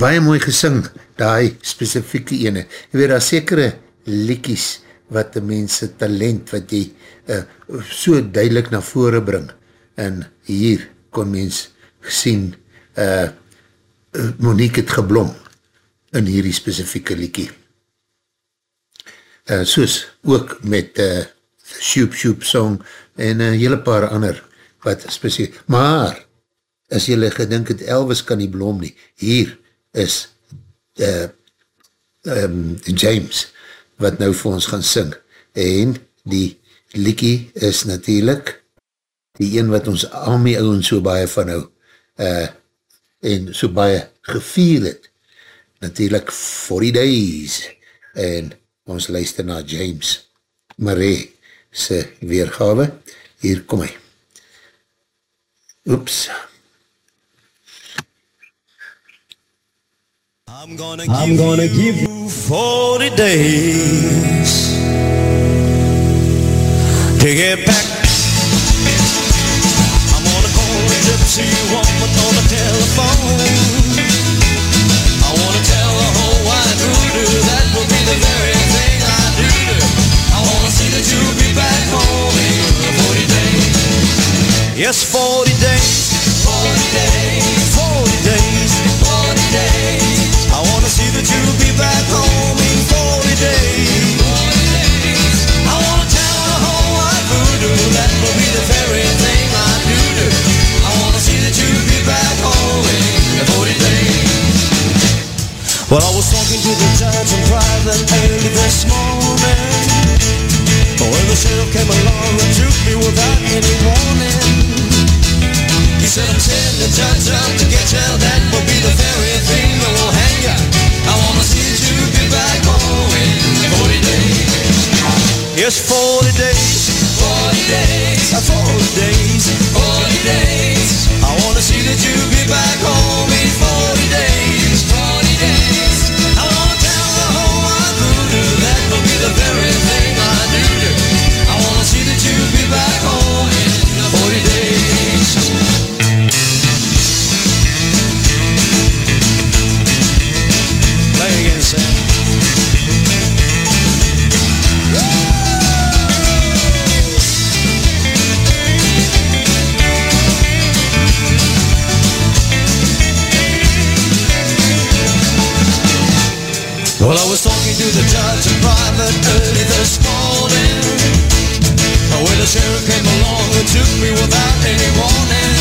Baie mooi gesing, die specifieke ene. Jy weet, daar sekere liekies wat die mense talent, wat jy uh, so duidelik na vore bring. En hier kon mens sien, uh, Monique het geblom in hierdie specifieke liekie. Uh, soos ook met uh, Shoop Shoop Song en uh, hele paar ander wat specifiek, maar as jylle gedink het Elvis kan nie blom nie, hier is uh, um, James wat nou vir ons gaan sing. En die liekie is natuurlijk die een wat ons Ami ouwen so baie van nou uh, en so baie gevier het. Natuurlijk 40 Days. En ons luister na James Marais sy weergave hier kom hy. Oeps I'm gonna give, I'm gonna give you 40 days to get back. I'm gonna call a gypsy woman on the telephone. I wanna tell the whole wide voodoo that will be the very thing I do. I wanna see that you'll be back home in 40 days. Yes, 40 days. 40 days. Well, I was talking to the judge in private early this morning. But when the sheriff came along and took me without any warning. He said, I'm sending the judge up to get you. That will be the very thing back home in 40 days. Yes, 40 days. 40 days. 40 days. 40 days. I wanna see that you be back home to the in private early this morning. When the sheriff came along and took me without any warning.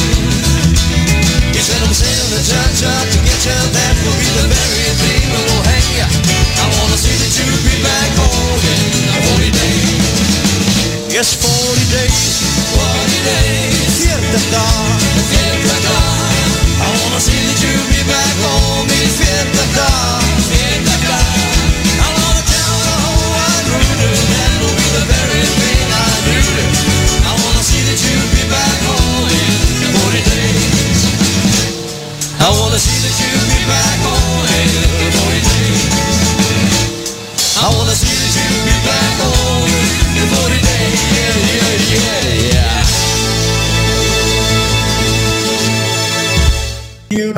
He said, I'm sending the judge up to get you. That will be the very thing oh, that will hang you. I want to see that you be back home in 40 days. Yes, 40 days. 40 days. Cierta edad. Cierta edad. I want to see that you be back home in. Cierta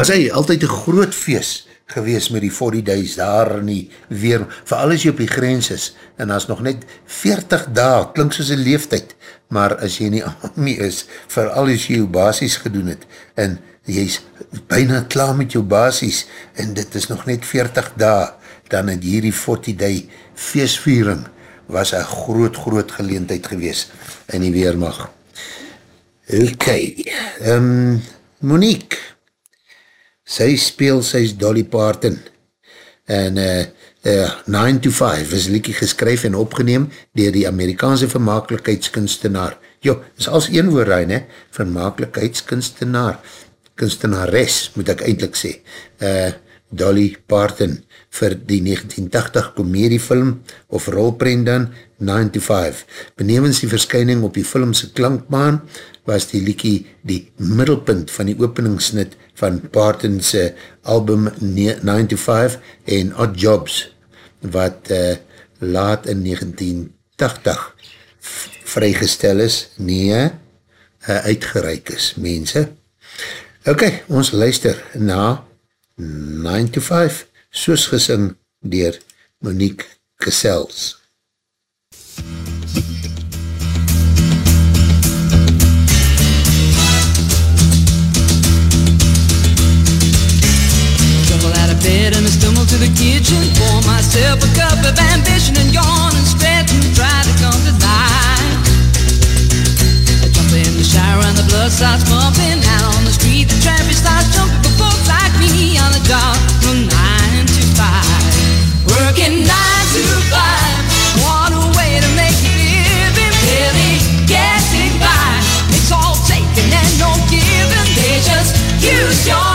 was hy altyd een groot feest gewees met die 40 days daar in die weer, vooral as jy op die grens is, en as nog net 40 dae, klink soos een leeftijd, maar as jy nie army is, vooral as jy jou basis gedoen het, en jy is bijna klaar met jou basis, en dit is nog net 40 dae, dan het hierdie 40 day feestviering, was een groot, groot geleentheid gewees, in die weermacht. Ok, um, Monique, sy speel, sy is Dolly Parton, en uh, uh, 9 to 5 is liekie geskryf en opgeneem dier die Amerikaanse vermakelijkheidskunstenaar. Jo, is als een woord raai, ne? Vermakelijkheidskunstenaar. Kunstenares, moet ek eindelijk sê. Uh, Dolly Parton vir die 1980 komediefilm of rolprent dan 9 to 5. Benevens die verskyning op die filmse klankbaan was die liekie die middelpunt van die openingsnit van Parton's album 9 to 5 en Odd Jobs wat uh, laat in 1980 vrygestel is, nie uh, uitgereik is, mense. Ok, ons luister na 9 to 5, soos gesing dier Monique Kessels. Of I stumble to the kitchen Pour myself a cup of ambition and yawn and stretch and try to come to life. I jump in the shower and the blood starts pumping Out on the street. The traffic starts jumping For folks like me on the job from nine to five. Working nine to five. What a way to make a living. Barely getting by. It's all taken and no giving. They just use your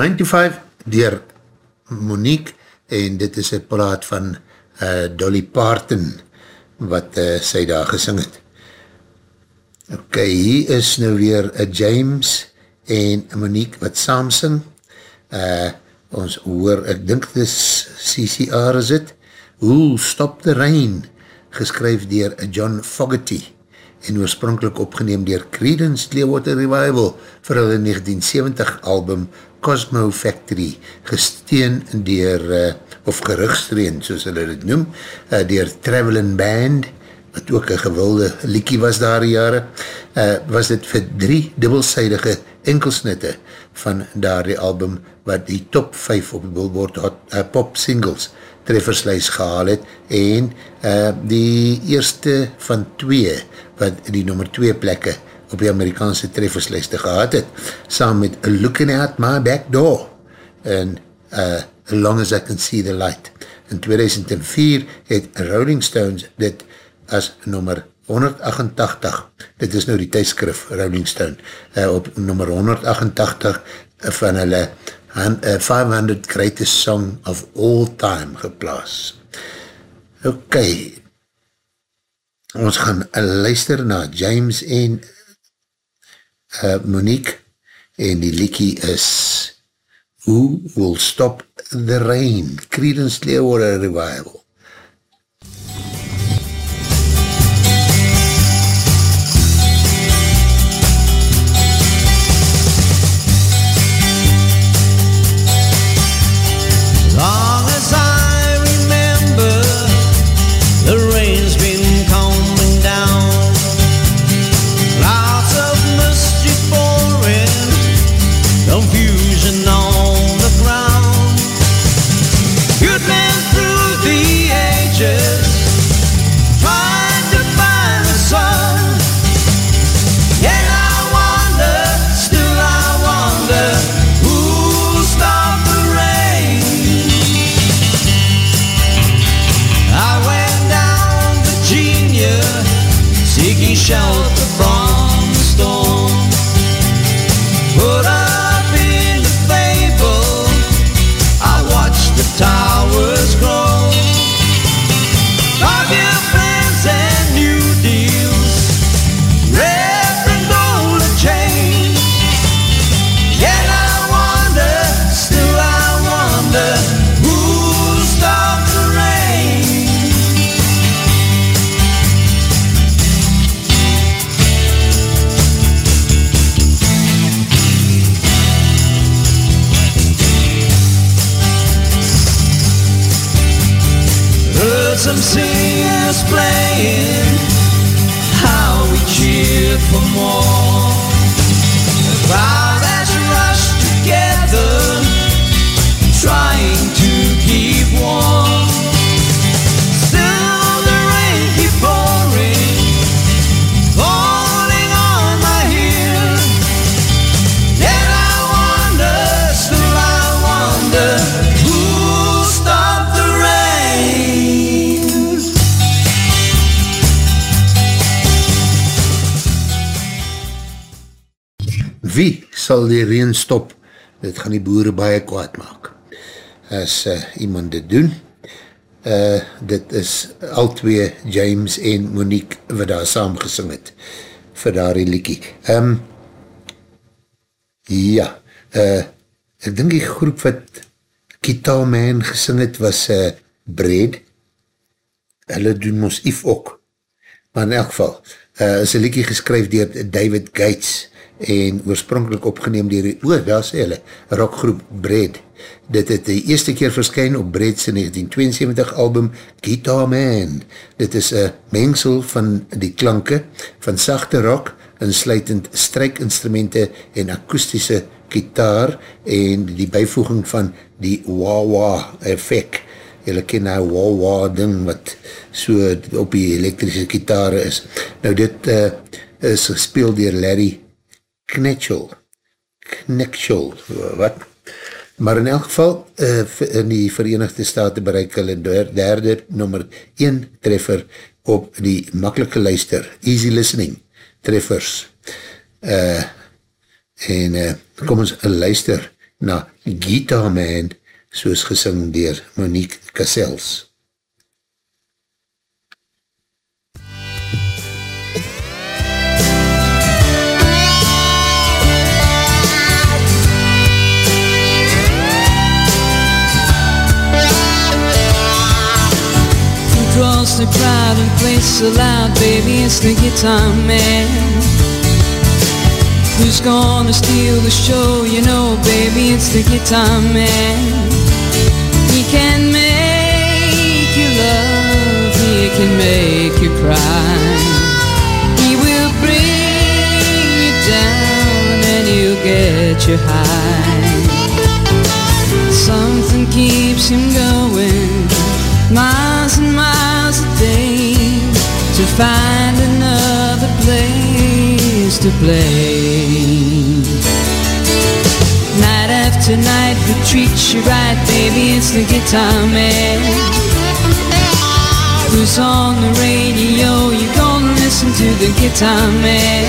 9 to 5 dier Monique en dit is een plaat van uh, Dolly Parton wat uh, sy daar gesing het. Ok, hier is nou weer uh, James en Monique wat saam sing. Uh, ons hoor, ek dink dis CCR is het, Hoe Stop the Rain, geskryf dier John Fogerty en oorspronkelijk opgeneem dier Creedence Clearwater Revival vir hulle 1970 album Cosmo Factory, gesteen dier, uh, of gerugstreen, soos hulle dit noem, uh, dier Travelin' Band, wat ook een gewilde liekie was daar jare, uh, was dit vir drie dubbelzijdige enkelsnitte van daar die album, wat die top 5 op die Billboard hot, uh, pop singles trefferslijs gehaal het, en uh, die eerste van twee, wat die nummer 2 plekke op die Amerikaanse trefferslijste gehad het, saam met Looking Out My Back Door en uh, Long As I Can See The Light. In 2004 het Rolling Stones dit as nummer 188, dit is nou die tijdskrif Rolling Stone, uh, op nummer 188 van hulle uh, 500 Greatest Song of All Time geplaas. Ok, ons gaan luister na James en uh, Monique en die liekie is Who Will Stop the Rain? Creedence Clearwater Revival. Long sal die reen stop? Dit gaan die boere baie kwaad maak. As uh, iemand dit doen, uh, dit is al twee James en Monique wat daar saam gesing het vir daar die liekie. Um, ja, uh, ek dink die groep wat Guitar Man gesing het was uh, Bread. Hulle doen ons Yves ook. Maar in elk geval, uh, is een liekie geskryf dier David Gates en oorspronkelijk opgeneem dier, oor, daar sê hulle, rockgroep Bread. Dit het die eerste keer verskyn op Bread's 1972 album Guitar Man. Dit is een mengsel van die klanke van sachte rock, insluitend strijkinstrumente en akoestische gitaar en die bijvoeging van die wah-wah effect. Julle ken nou wah-wah ding wat so op die elektrische gitaar is. Nou dit uh, is gespeeld dier Larry Knetchel. Knetchel, wat? Maar in elk geval, uh, in die Verenigde Staten bereik hulle derde nummer 1 treffer op die makkelike luister, Easy Listening treffers. Uh, en uh, kom ons luister na Guitar Man, soos gesing dier Monique Cassels. Across the crowded place aloud, baby, it's the guitar man. Who's gonna steal the show? You know, baby, it's the guitar man. Can make you love, he can make you cry. He will bring you down and he'll get you high. Something keeps him going miles and miles a day to find another place to play. Night after night, he treats you right, baby. It's the guitar man who's on the radio. You're gonna listen to the guitar man,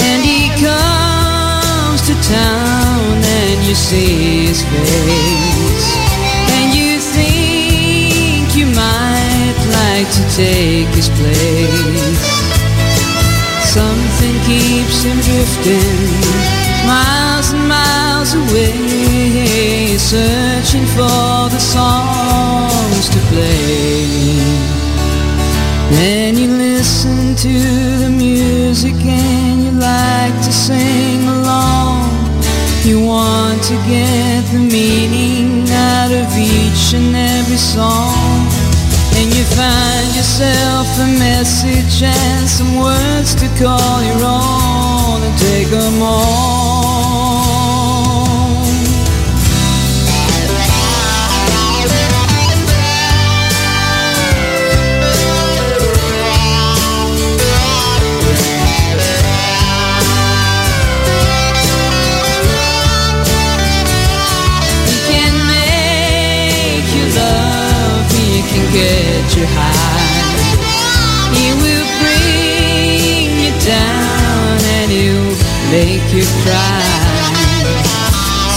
and he comes to town, and you see his face, and you think you might like to take his place. Something keeps him drifting miles miles away, searching for the songs to play. Then you listen to the music and you like to sing along. You want to get the meaning out of each and every song. And you find yourself a message and some words to call your own and take them on. Can get you high. He will bring you down and he'll make you cry.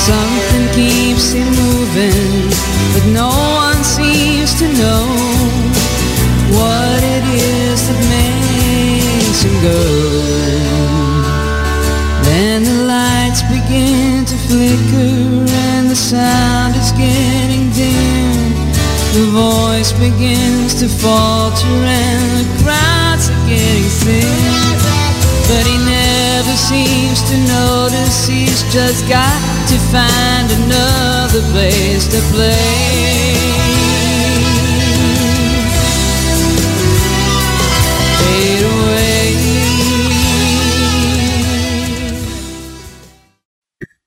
Something keeps him moving, but no one seems to know what it is that makes him go. Then the lights begin to flicker and the sound is getting. The voice begins to falter and the crowds are getting thin. But he never seems to notice. He's just got to find another place to play. Fade away.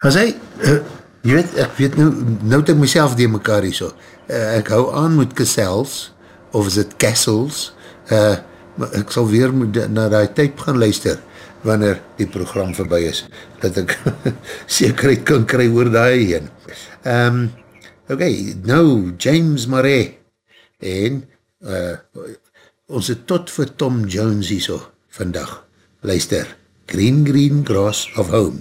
As hy, uh, jy weet, ek weet nou, nou het ek myself die mekaar hier so, uh, ek hou aan met Kessels, of is het Kessels, uh, maar ek sal weer moet na die type gaan luister, wanneer die program voorbij is, dat ek zekerheid kan kry oor die heen. Um, ok, nou, James Marais, en uh, ons het tot vir Tom Jones hier so, vandag, luister, Green Green Grass of Home.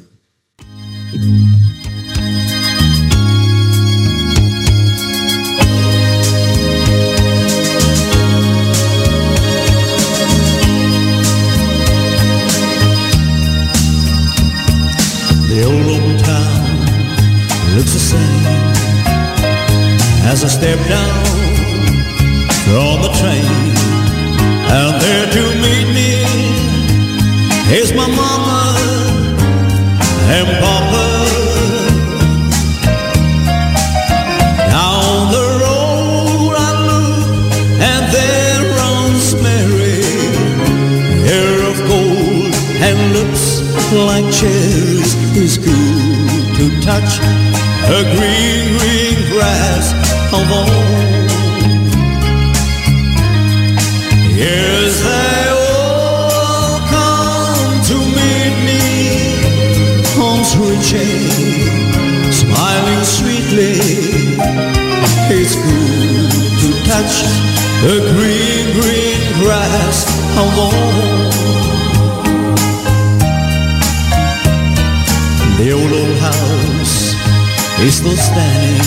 Old old town looks the same as I step down from the train. And there to meet me is my mama and papa. Touch a green, green grass of home. Yes, they all come to meet me sweet chain, smiling sweetly. It's good to touch the green, green grass of home. Still standing,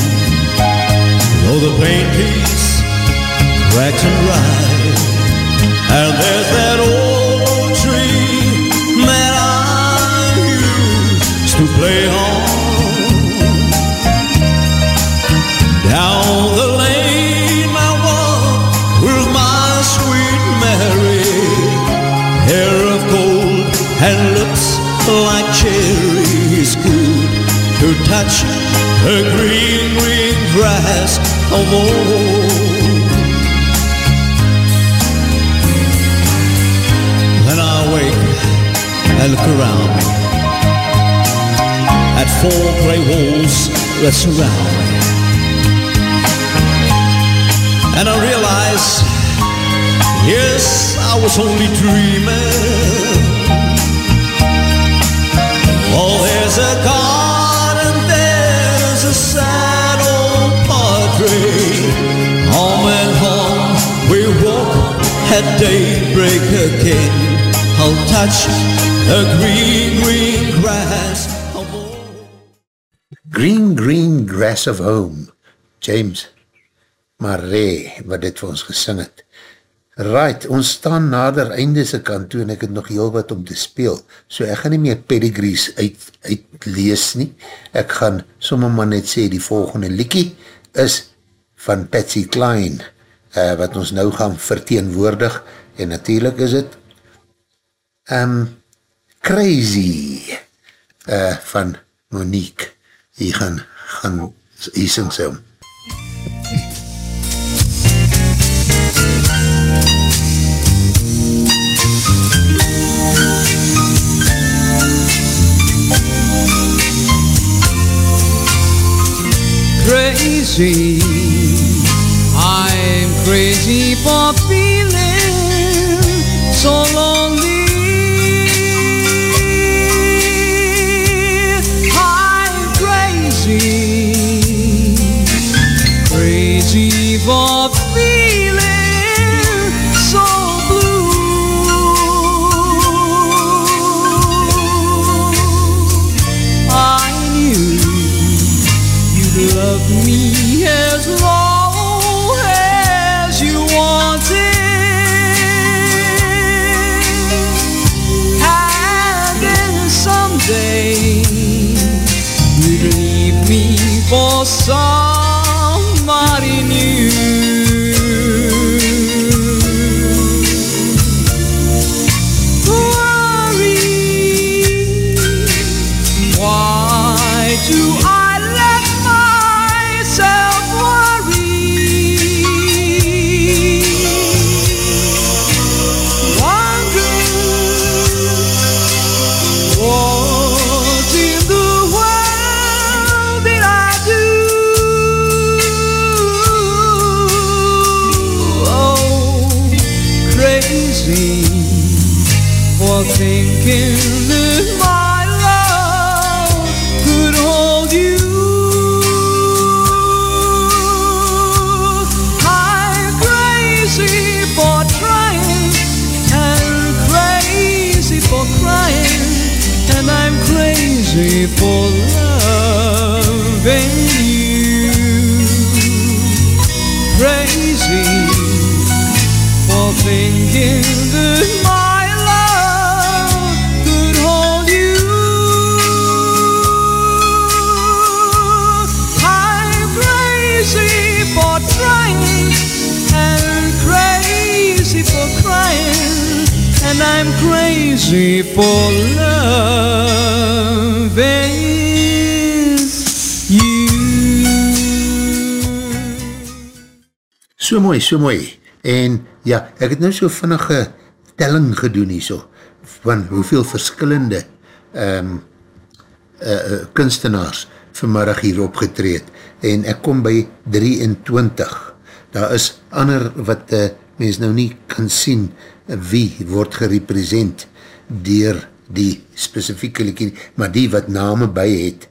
though the paint is cracked and dry. And there's that old tree that I used to play on. Down the lane I walk with my sweet Mary, hair of gold and lips like cherries good to touch the green, green grass of old. Then I wake and look around me at four grey walls that surround me. And I realize, yes, I was only dreaming. Oh, there's a God at daybreak again. I'll touch the green, green grass of home. Green Green Grass of Home, James Marais, wat dit vir ons gesing het. Right, ons staan nader eindese kant toe en ek het nog heel wat om te speel, so ek gaan nie meer pedigrees uit, uitlees nie. Ek gaan sommer maar net sê, die volgende liekie is van Patsy Cline, uh, wat ons nou gaan verteenwoordig, en natuurlijk is het um, Crazy uh, van Monique. Hier gaan, gaan, hier sing sy om. crazy. I'm crazy for feeling so lonely. I'm crazy, crazy for feeling so blue. I knew you'd love me as long song. Crazy for loving you. So mooi, so mooi. En ja, ek het nou so vinnige telling gedoen hier so, van hoeveel verskillende um, uh, kunstenaars vanmiddag hier opgetreed. En ek kom by 23. Daar is ander wat uh, mens nou nie kan sien wie word gerepresent dier die specifieke liekie, maar die wat name by het,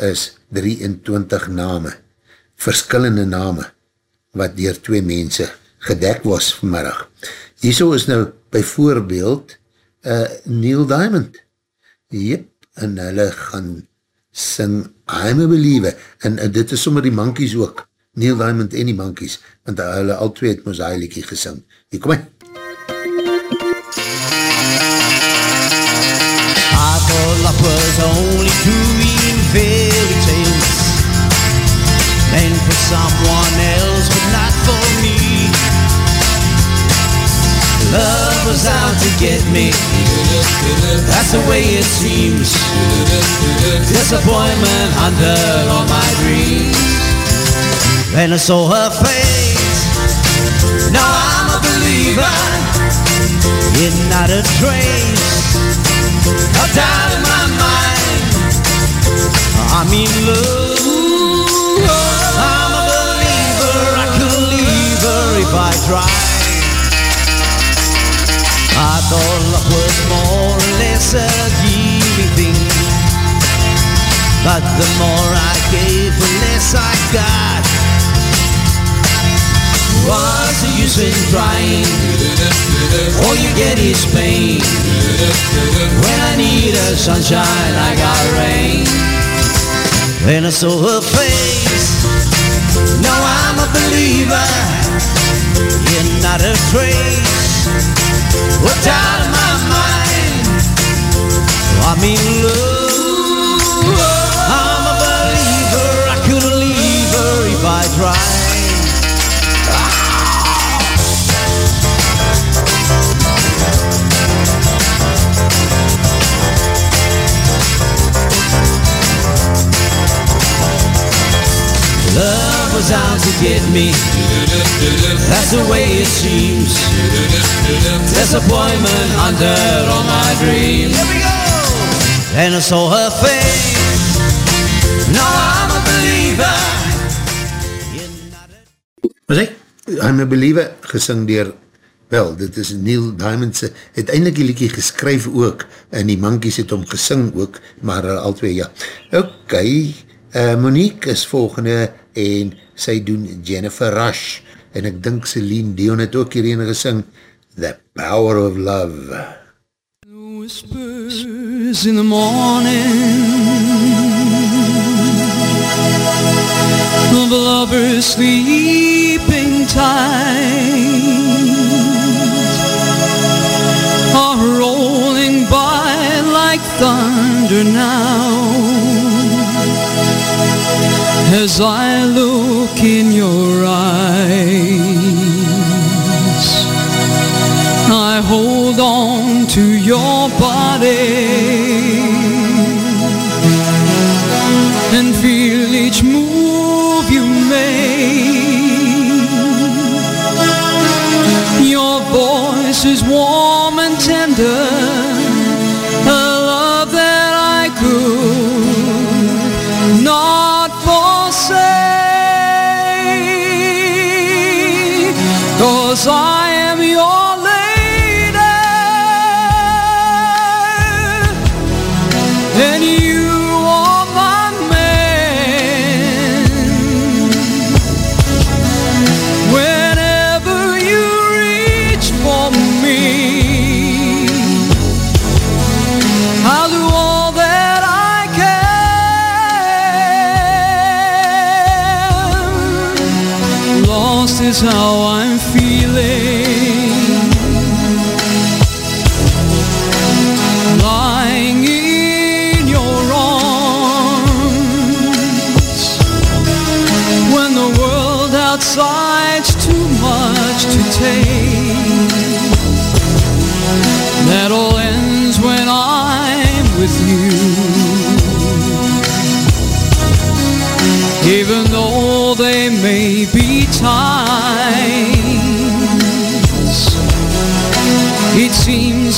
is 23 name, verskillende name, wat dier twee mense gedek was vanmiddag. Hierso is nou by voorbeeld uh, Neil Diamond. Jep, en hulle gaan sing I'm a Believer. En uh, dit is sommer die monkeys ook. Neil Diamond en die monkeys. Want hulle al twee het moes hy liekie gesing. Hier kom hy. Love was only true in fairy tales Meant for someone else but not for me. Love was out to get me. That's the way it seems. Disappointment under all my dreams. Then I saw her face Now I'm a believer. In not a trace no doubt in my mind I'm in love. I'm a believer. I could leave her if I tried I thought love was more or less a giving thing But the more I gave the less I got What's the use in trying All you get is pain. When I need a sunshine I got rain. When I saw her face. Now I'm a believer. In not a trace. What out of my mind? I'm in love Was out to get me That's the way it seems Disappointment under all my dreams Here we go! And I saw her face Now I'm a believer Was hy? I'm a Believer gesing dier Wel, dit is Neil Diamond se, het eindelijk die liekie geskryf ook, en die monkeys het om gesing ook, maar al twee ja. Ok, uh, Monique is volgende, en sy doen Jennifer Rush, en ek dink Celine Dion het ook hierin gesing, The Power of Love. Whispers in the morning Of lovers sleeping tight Are rolling by like thunder now As I look in your eyes I hold on to your body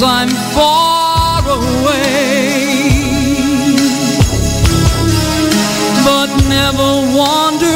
I'm far away. But never wonder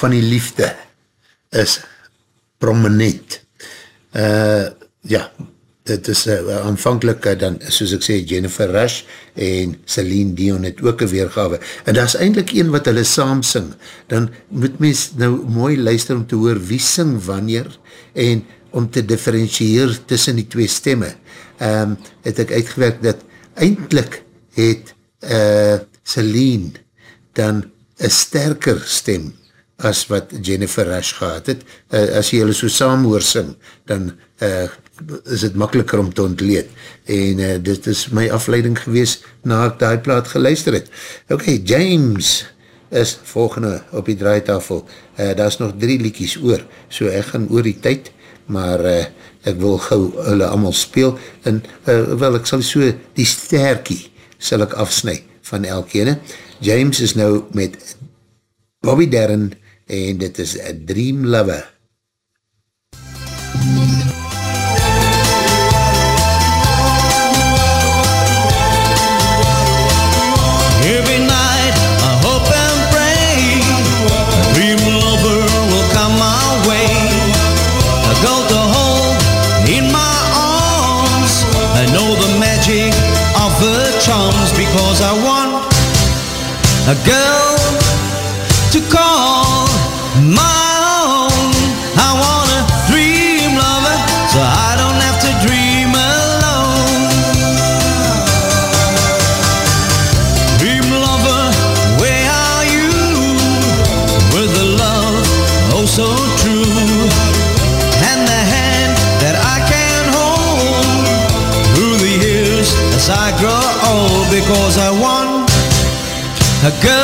van die liefde is prominent. Uh, ja, dit is uh, aanvankelijk uh, dan, soos ek sê, Jennifer Rush en Celine Dion het ook een weergave. En daar is eindelijk een wat hulle saam sing. Dan moet mens nou mooi luister om te hoor wie sing wanneer en om te differentieer tussen die twee stemme. Um, het ek uitgewerkt dat eindelijk het uh, Celine dan een sterker stem as wat Jennifer Rush gehad het. Uh, as jy hulle so saam hoor sing, dan uh, is het makkeliker om te ontleed. En uh, dit is my afleiding gewees na ek die plaat geluister het. Ok, James is volgende op die draaitafel. Uh, daar is nog drie liekies oor, so ek gaan oor die tyd, maar uh, ek wil gauw hulle allemaal speel, en uh, wel, ek sal so die sterkie sal ek afsnui van elkene. James is nou met Bobby Darren en dit is a Dream Lover. Every night I hope and pray a dream lover will come my way. I to hold in my arms. I know the magic of charms because I want a girl a girl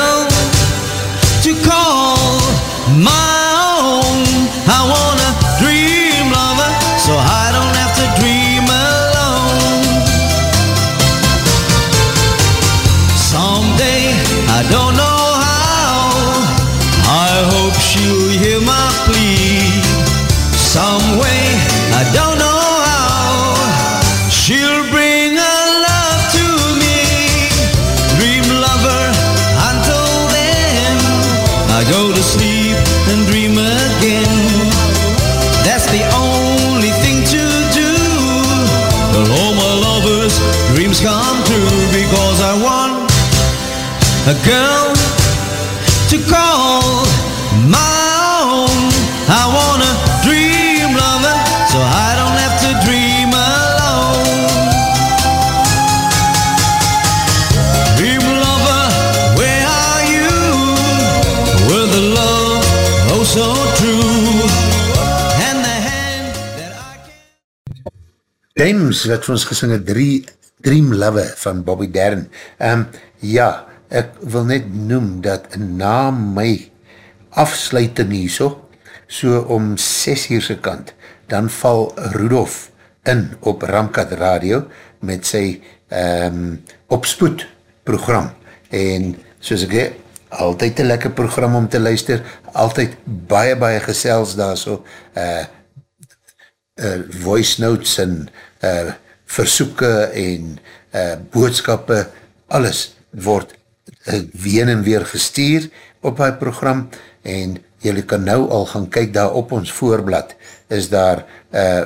James, wat vir ons gesing het, drie, Dream Lover van Bobby Darren. Um, Ja, ek wil net noem dat na my afsluiting hier so, so om 6 uurse kant, dan val Rudolf in op Ramkat Radio met sy um, opspoed program en soos ek he, altyd een lekker program om te luister, altyd baie baie gesels daar so, uh, uh, voice notes en uh, versoeke en uh, boodskappe, alles word uh, ween en weer gestuur op die program en jylle kan nou al gaan kyk daar op ons voorblad, is daar uh,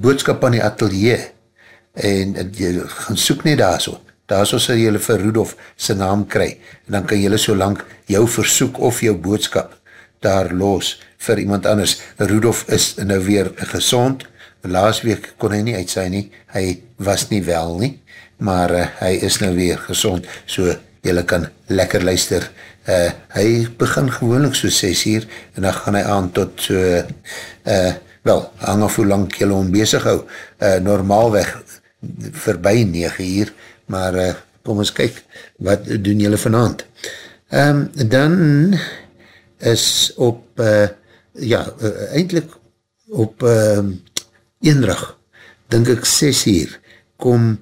boodskap aan die atelier en jy gaan soek nie daar so, daar so sal jylle vir Rudolf sy naam kry, en dan kan jylle so lang jou versoek of jou boodskap daar los vir iemand anders. Rudolf is nou weer gezond, laas week kon hy nie uitsaai nie, hy was nie wel nie, maar uh, hy is nou weer gezond, so jylle kan lekker luister. Uh, hy begin gewoonlik so 6 uur, en dan gaan hy aan tot so, uh, wel, hang af hoe lang jylle om bezig hou, uh, normaalweg voorbij 9 uur, maar uh, kom ons kyk, wat doen jylle vanavond? Um, dan is op, uh, ja, uh, eindelijk op uh, eendrag, denk ek 6 uur, kom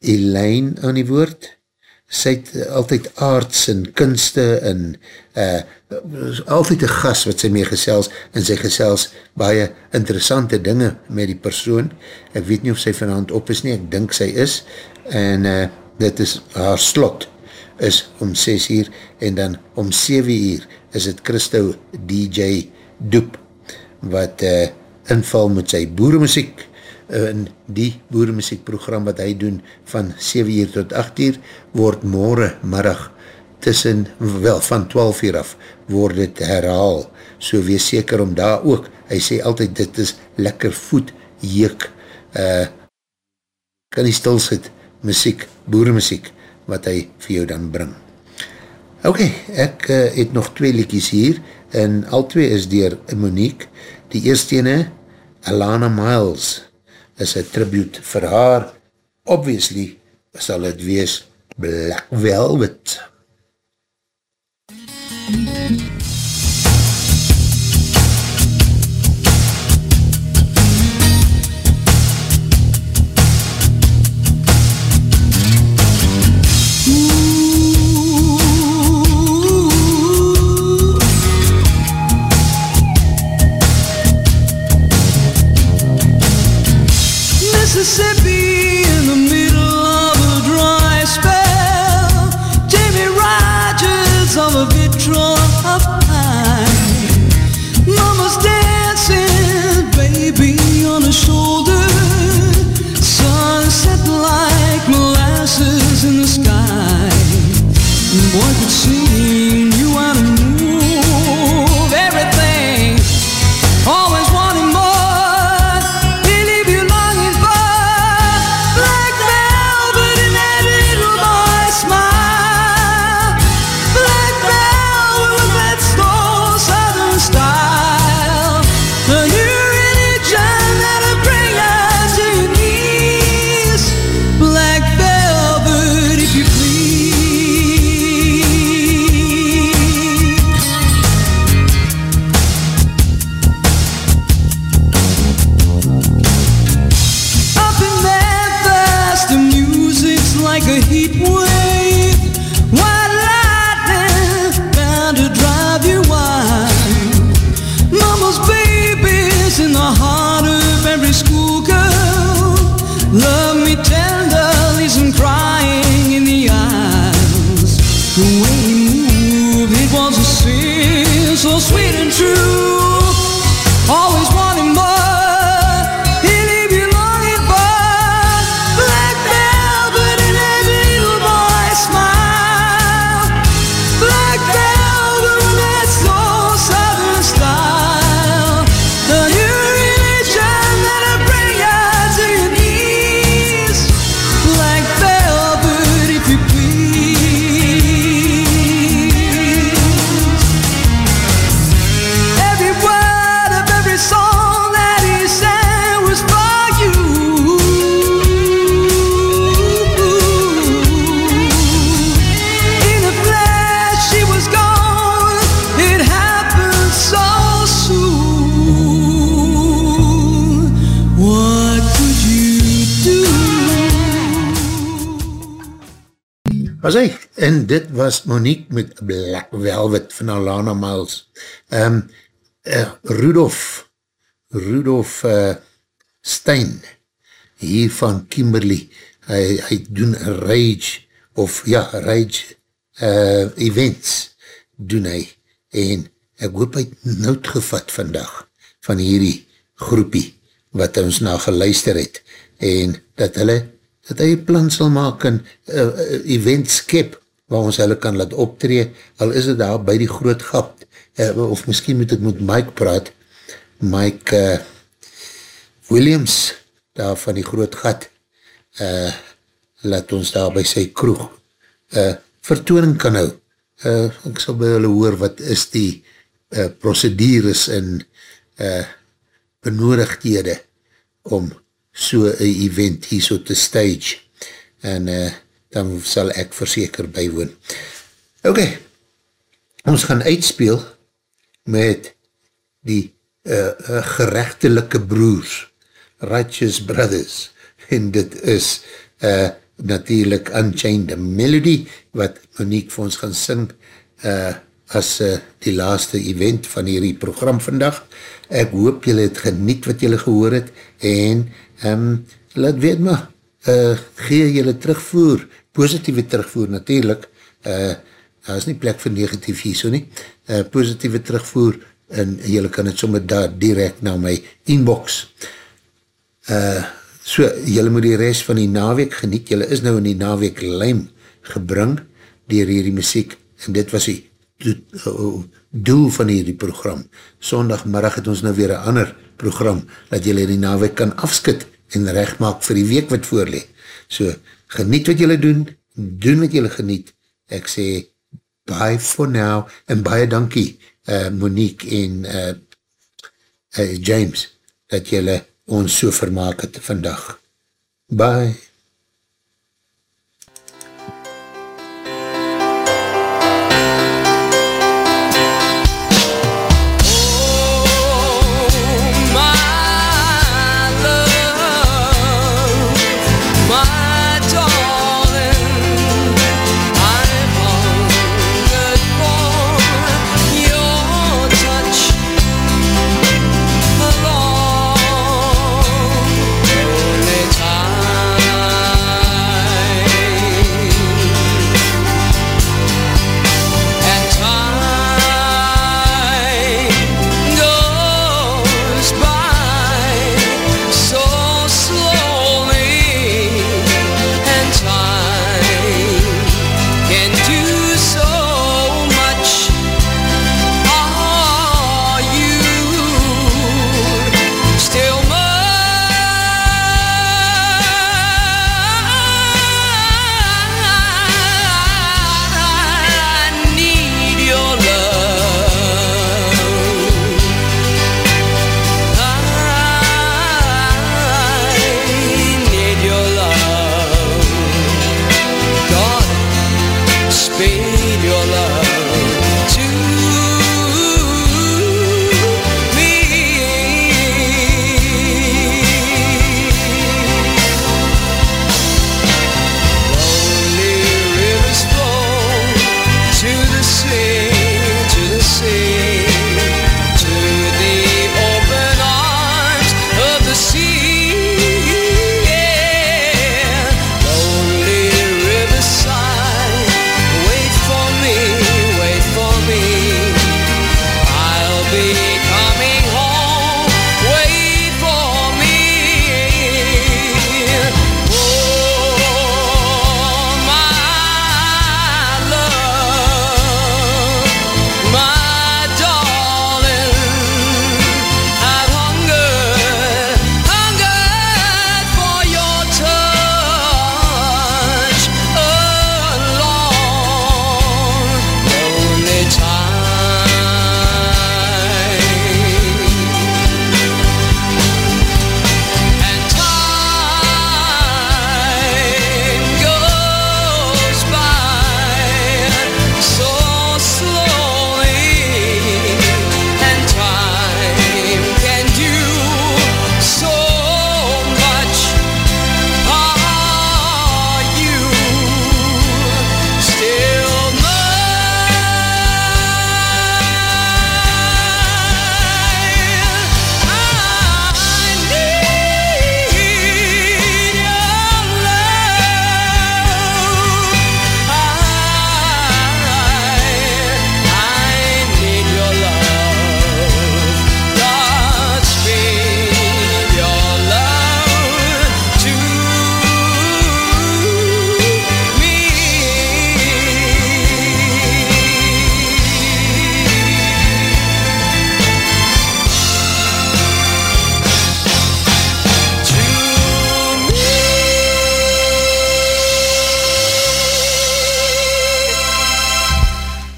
Elaine aan die woord, sy het altyd aards en kunste en uh, altyd een gas wat sy mee gesels en sy gesels baie interessante dinge met die persoon. Ek weet nie of sy vanavond op is nie, ek dink sy is en uh, dit is haar slot is om 6 uur en dan om 7 uur is het Christo DJ Doep wat uh, inval met sy boeremuziek in die boeremuziekprogram wat hy doen van 7 uur tot 8 uur, word morgen middag tussen, wel van 12 uur af, word het herhaal. So wees seker om daar ook, hy sê altyd dit is lekker voet, jeek, uh, kan nie stil sit, muziek, boeremuziek, wat hy vir jou dan bring. Ok, ek uh, het nog twee liedjes hier, en al twee is dier Monique, die eerste ene, Alana Miles, is een tribute vir haar. Obviously sal het wees Black Velvet. Mississippi met Black Velvet van Alana Miles. Um, uh, Rudolf, Rudolf uh, Stein, hier van Kimberley, hy, hy doen Rage, of ja, Rage uh, events, doen hy, en ek hoop hy nood gevat vandag, van hierdie groepie, wat ons na geluister het, en dat hulle, dat hy plan sal maak en uh, event skep, waar ons hulle kan laat optree, al is het daar by die groot gap, uh, of miskien moet ek met Mike praat, Mike uh, Williams, daar van die groot gat, uh, laat ons daar by sy kroeg uh, vertooning kan hou. Uh, ek sal by hulle hoor wat is die uh, procedures en uh, benodigdhede om so een event hier so te stage en uh, dan sal ek verseker bywoon. Ok, ons gaan uitspeel met die uh, uh, gerechtelike broers, Righteous Brothers, en dit is uh, natuurlijk Unchained Melody, wat Monique vir ons gaan sing, uh, as uh, die laaste event van hierdie program vandag. Ek hoop julle het geniet wat julle gehoor het, en um, laat weet maar, uh, gee julle terugvoer, positieve terugvoer natuurlijk, uh, daar is nie plek vir negatief hier so nie, uh, positieve terugvoer, en julle kan het sommer daar direct na my inbox. Uh, so, julle moet die rest van die naweek geniet, julle is nou in die naweek lijm gebring, dier hierdie muziek, en dit was die doel van hierdie program. Sondagmiddag het ons nou weer een ander program, dat julle die naweek kan afskit, en recht maak vir die week wat voorlee. So, geniet wat julle doen, doen wat julle geniet, ek sê, bye for now, en baie dankie, uh, Monique en uh, uh, James, dat julle ons so vermaak het vandag. Bye.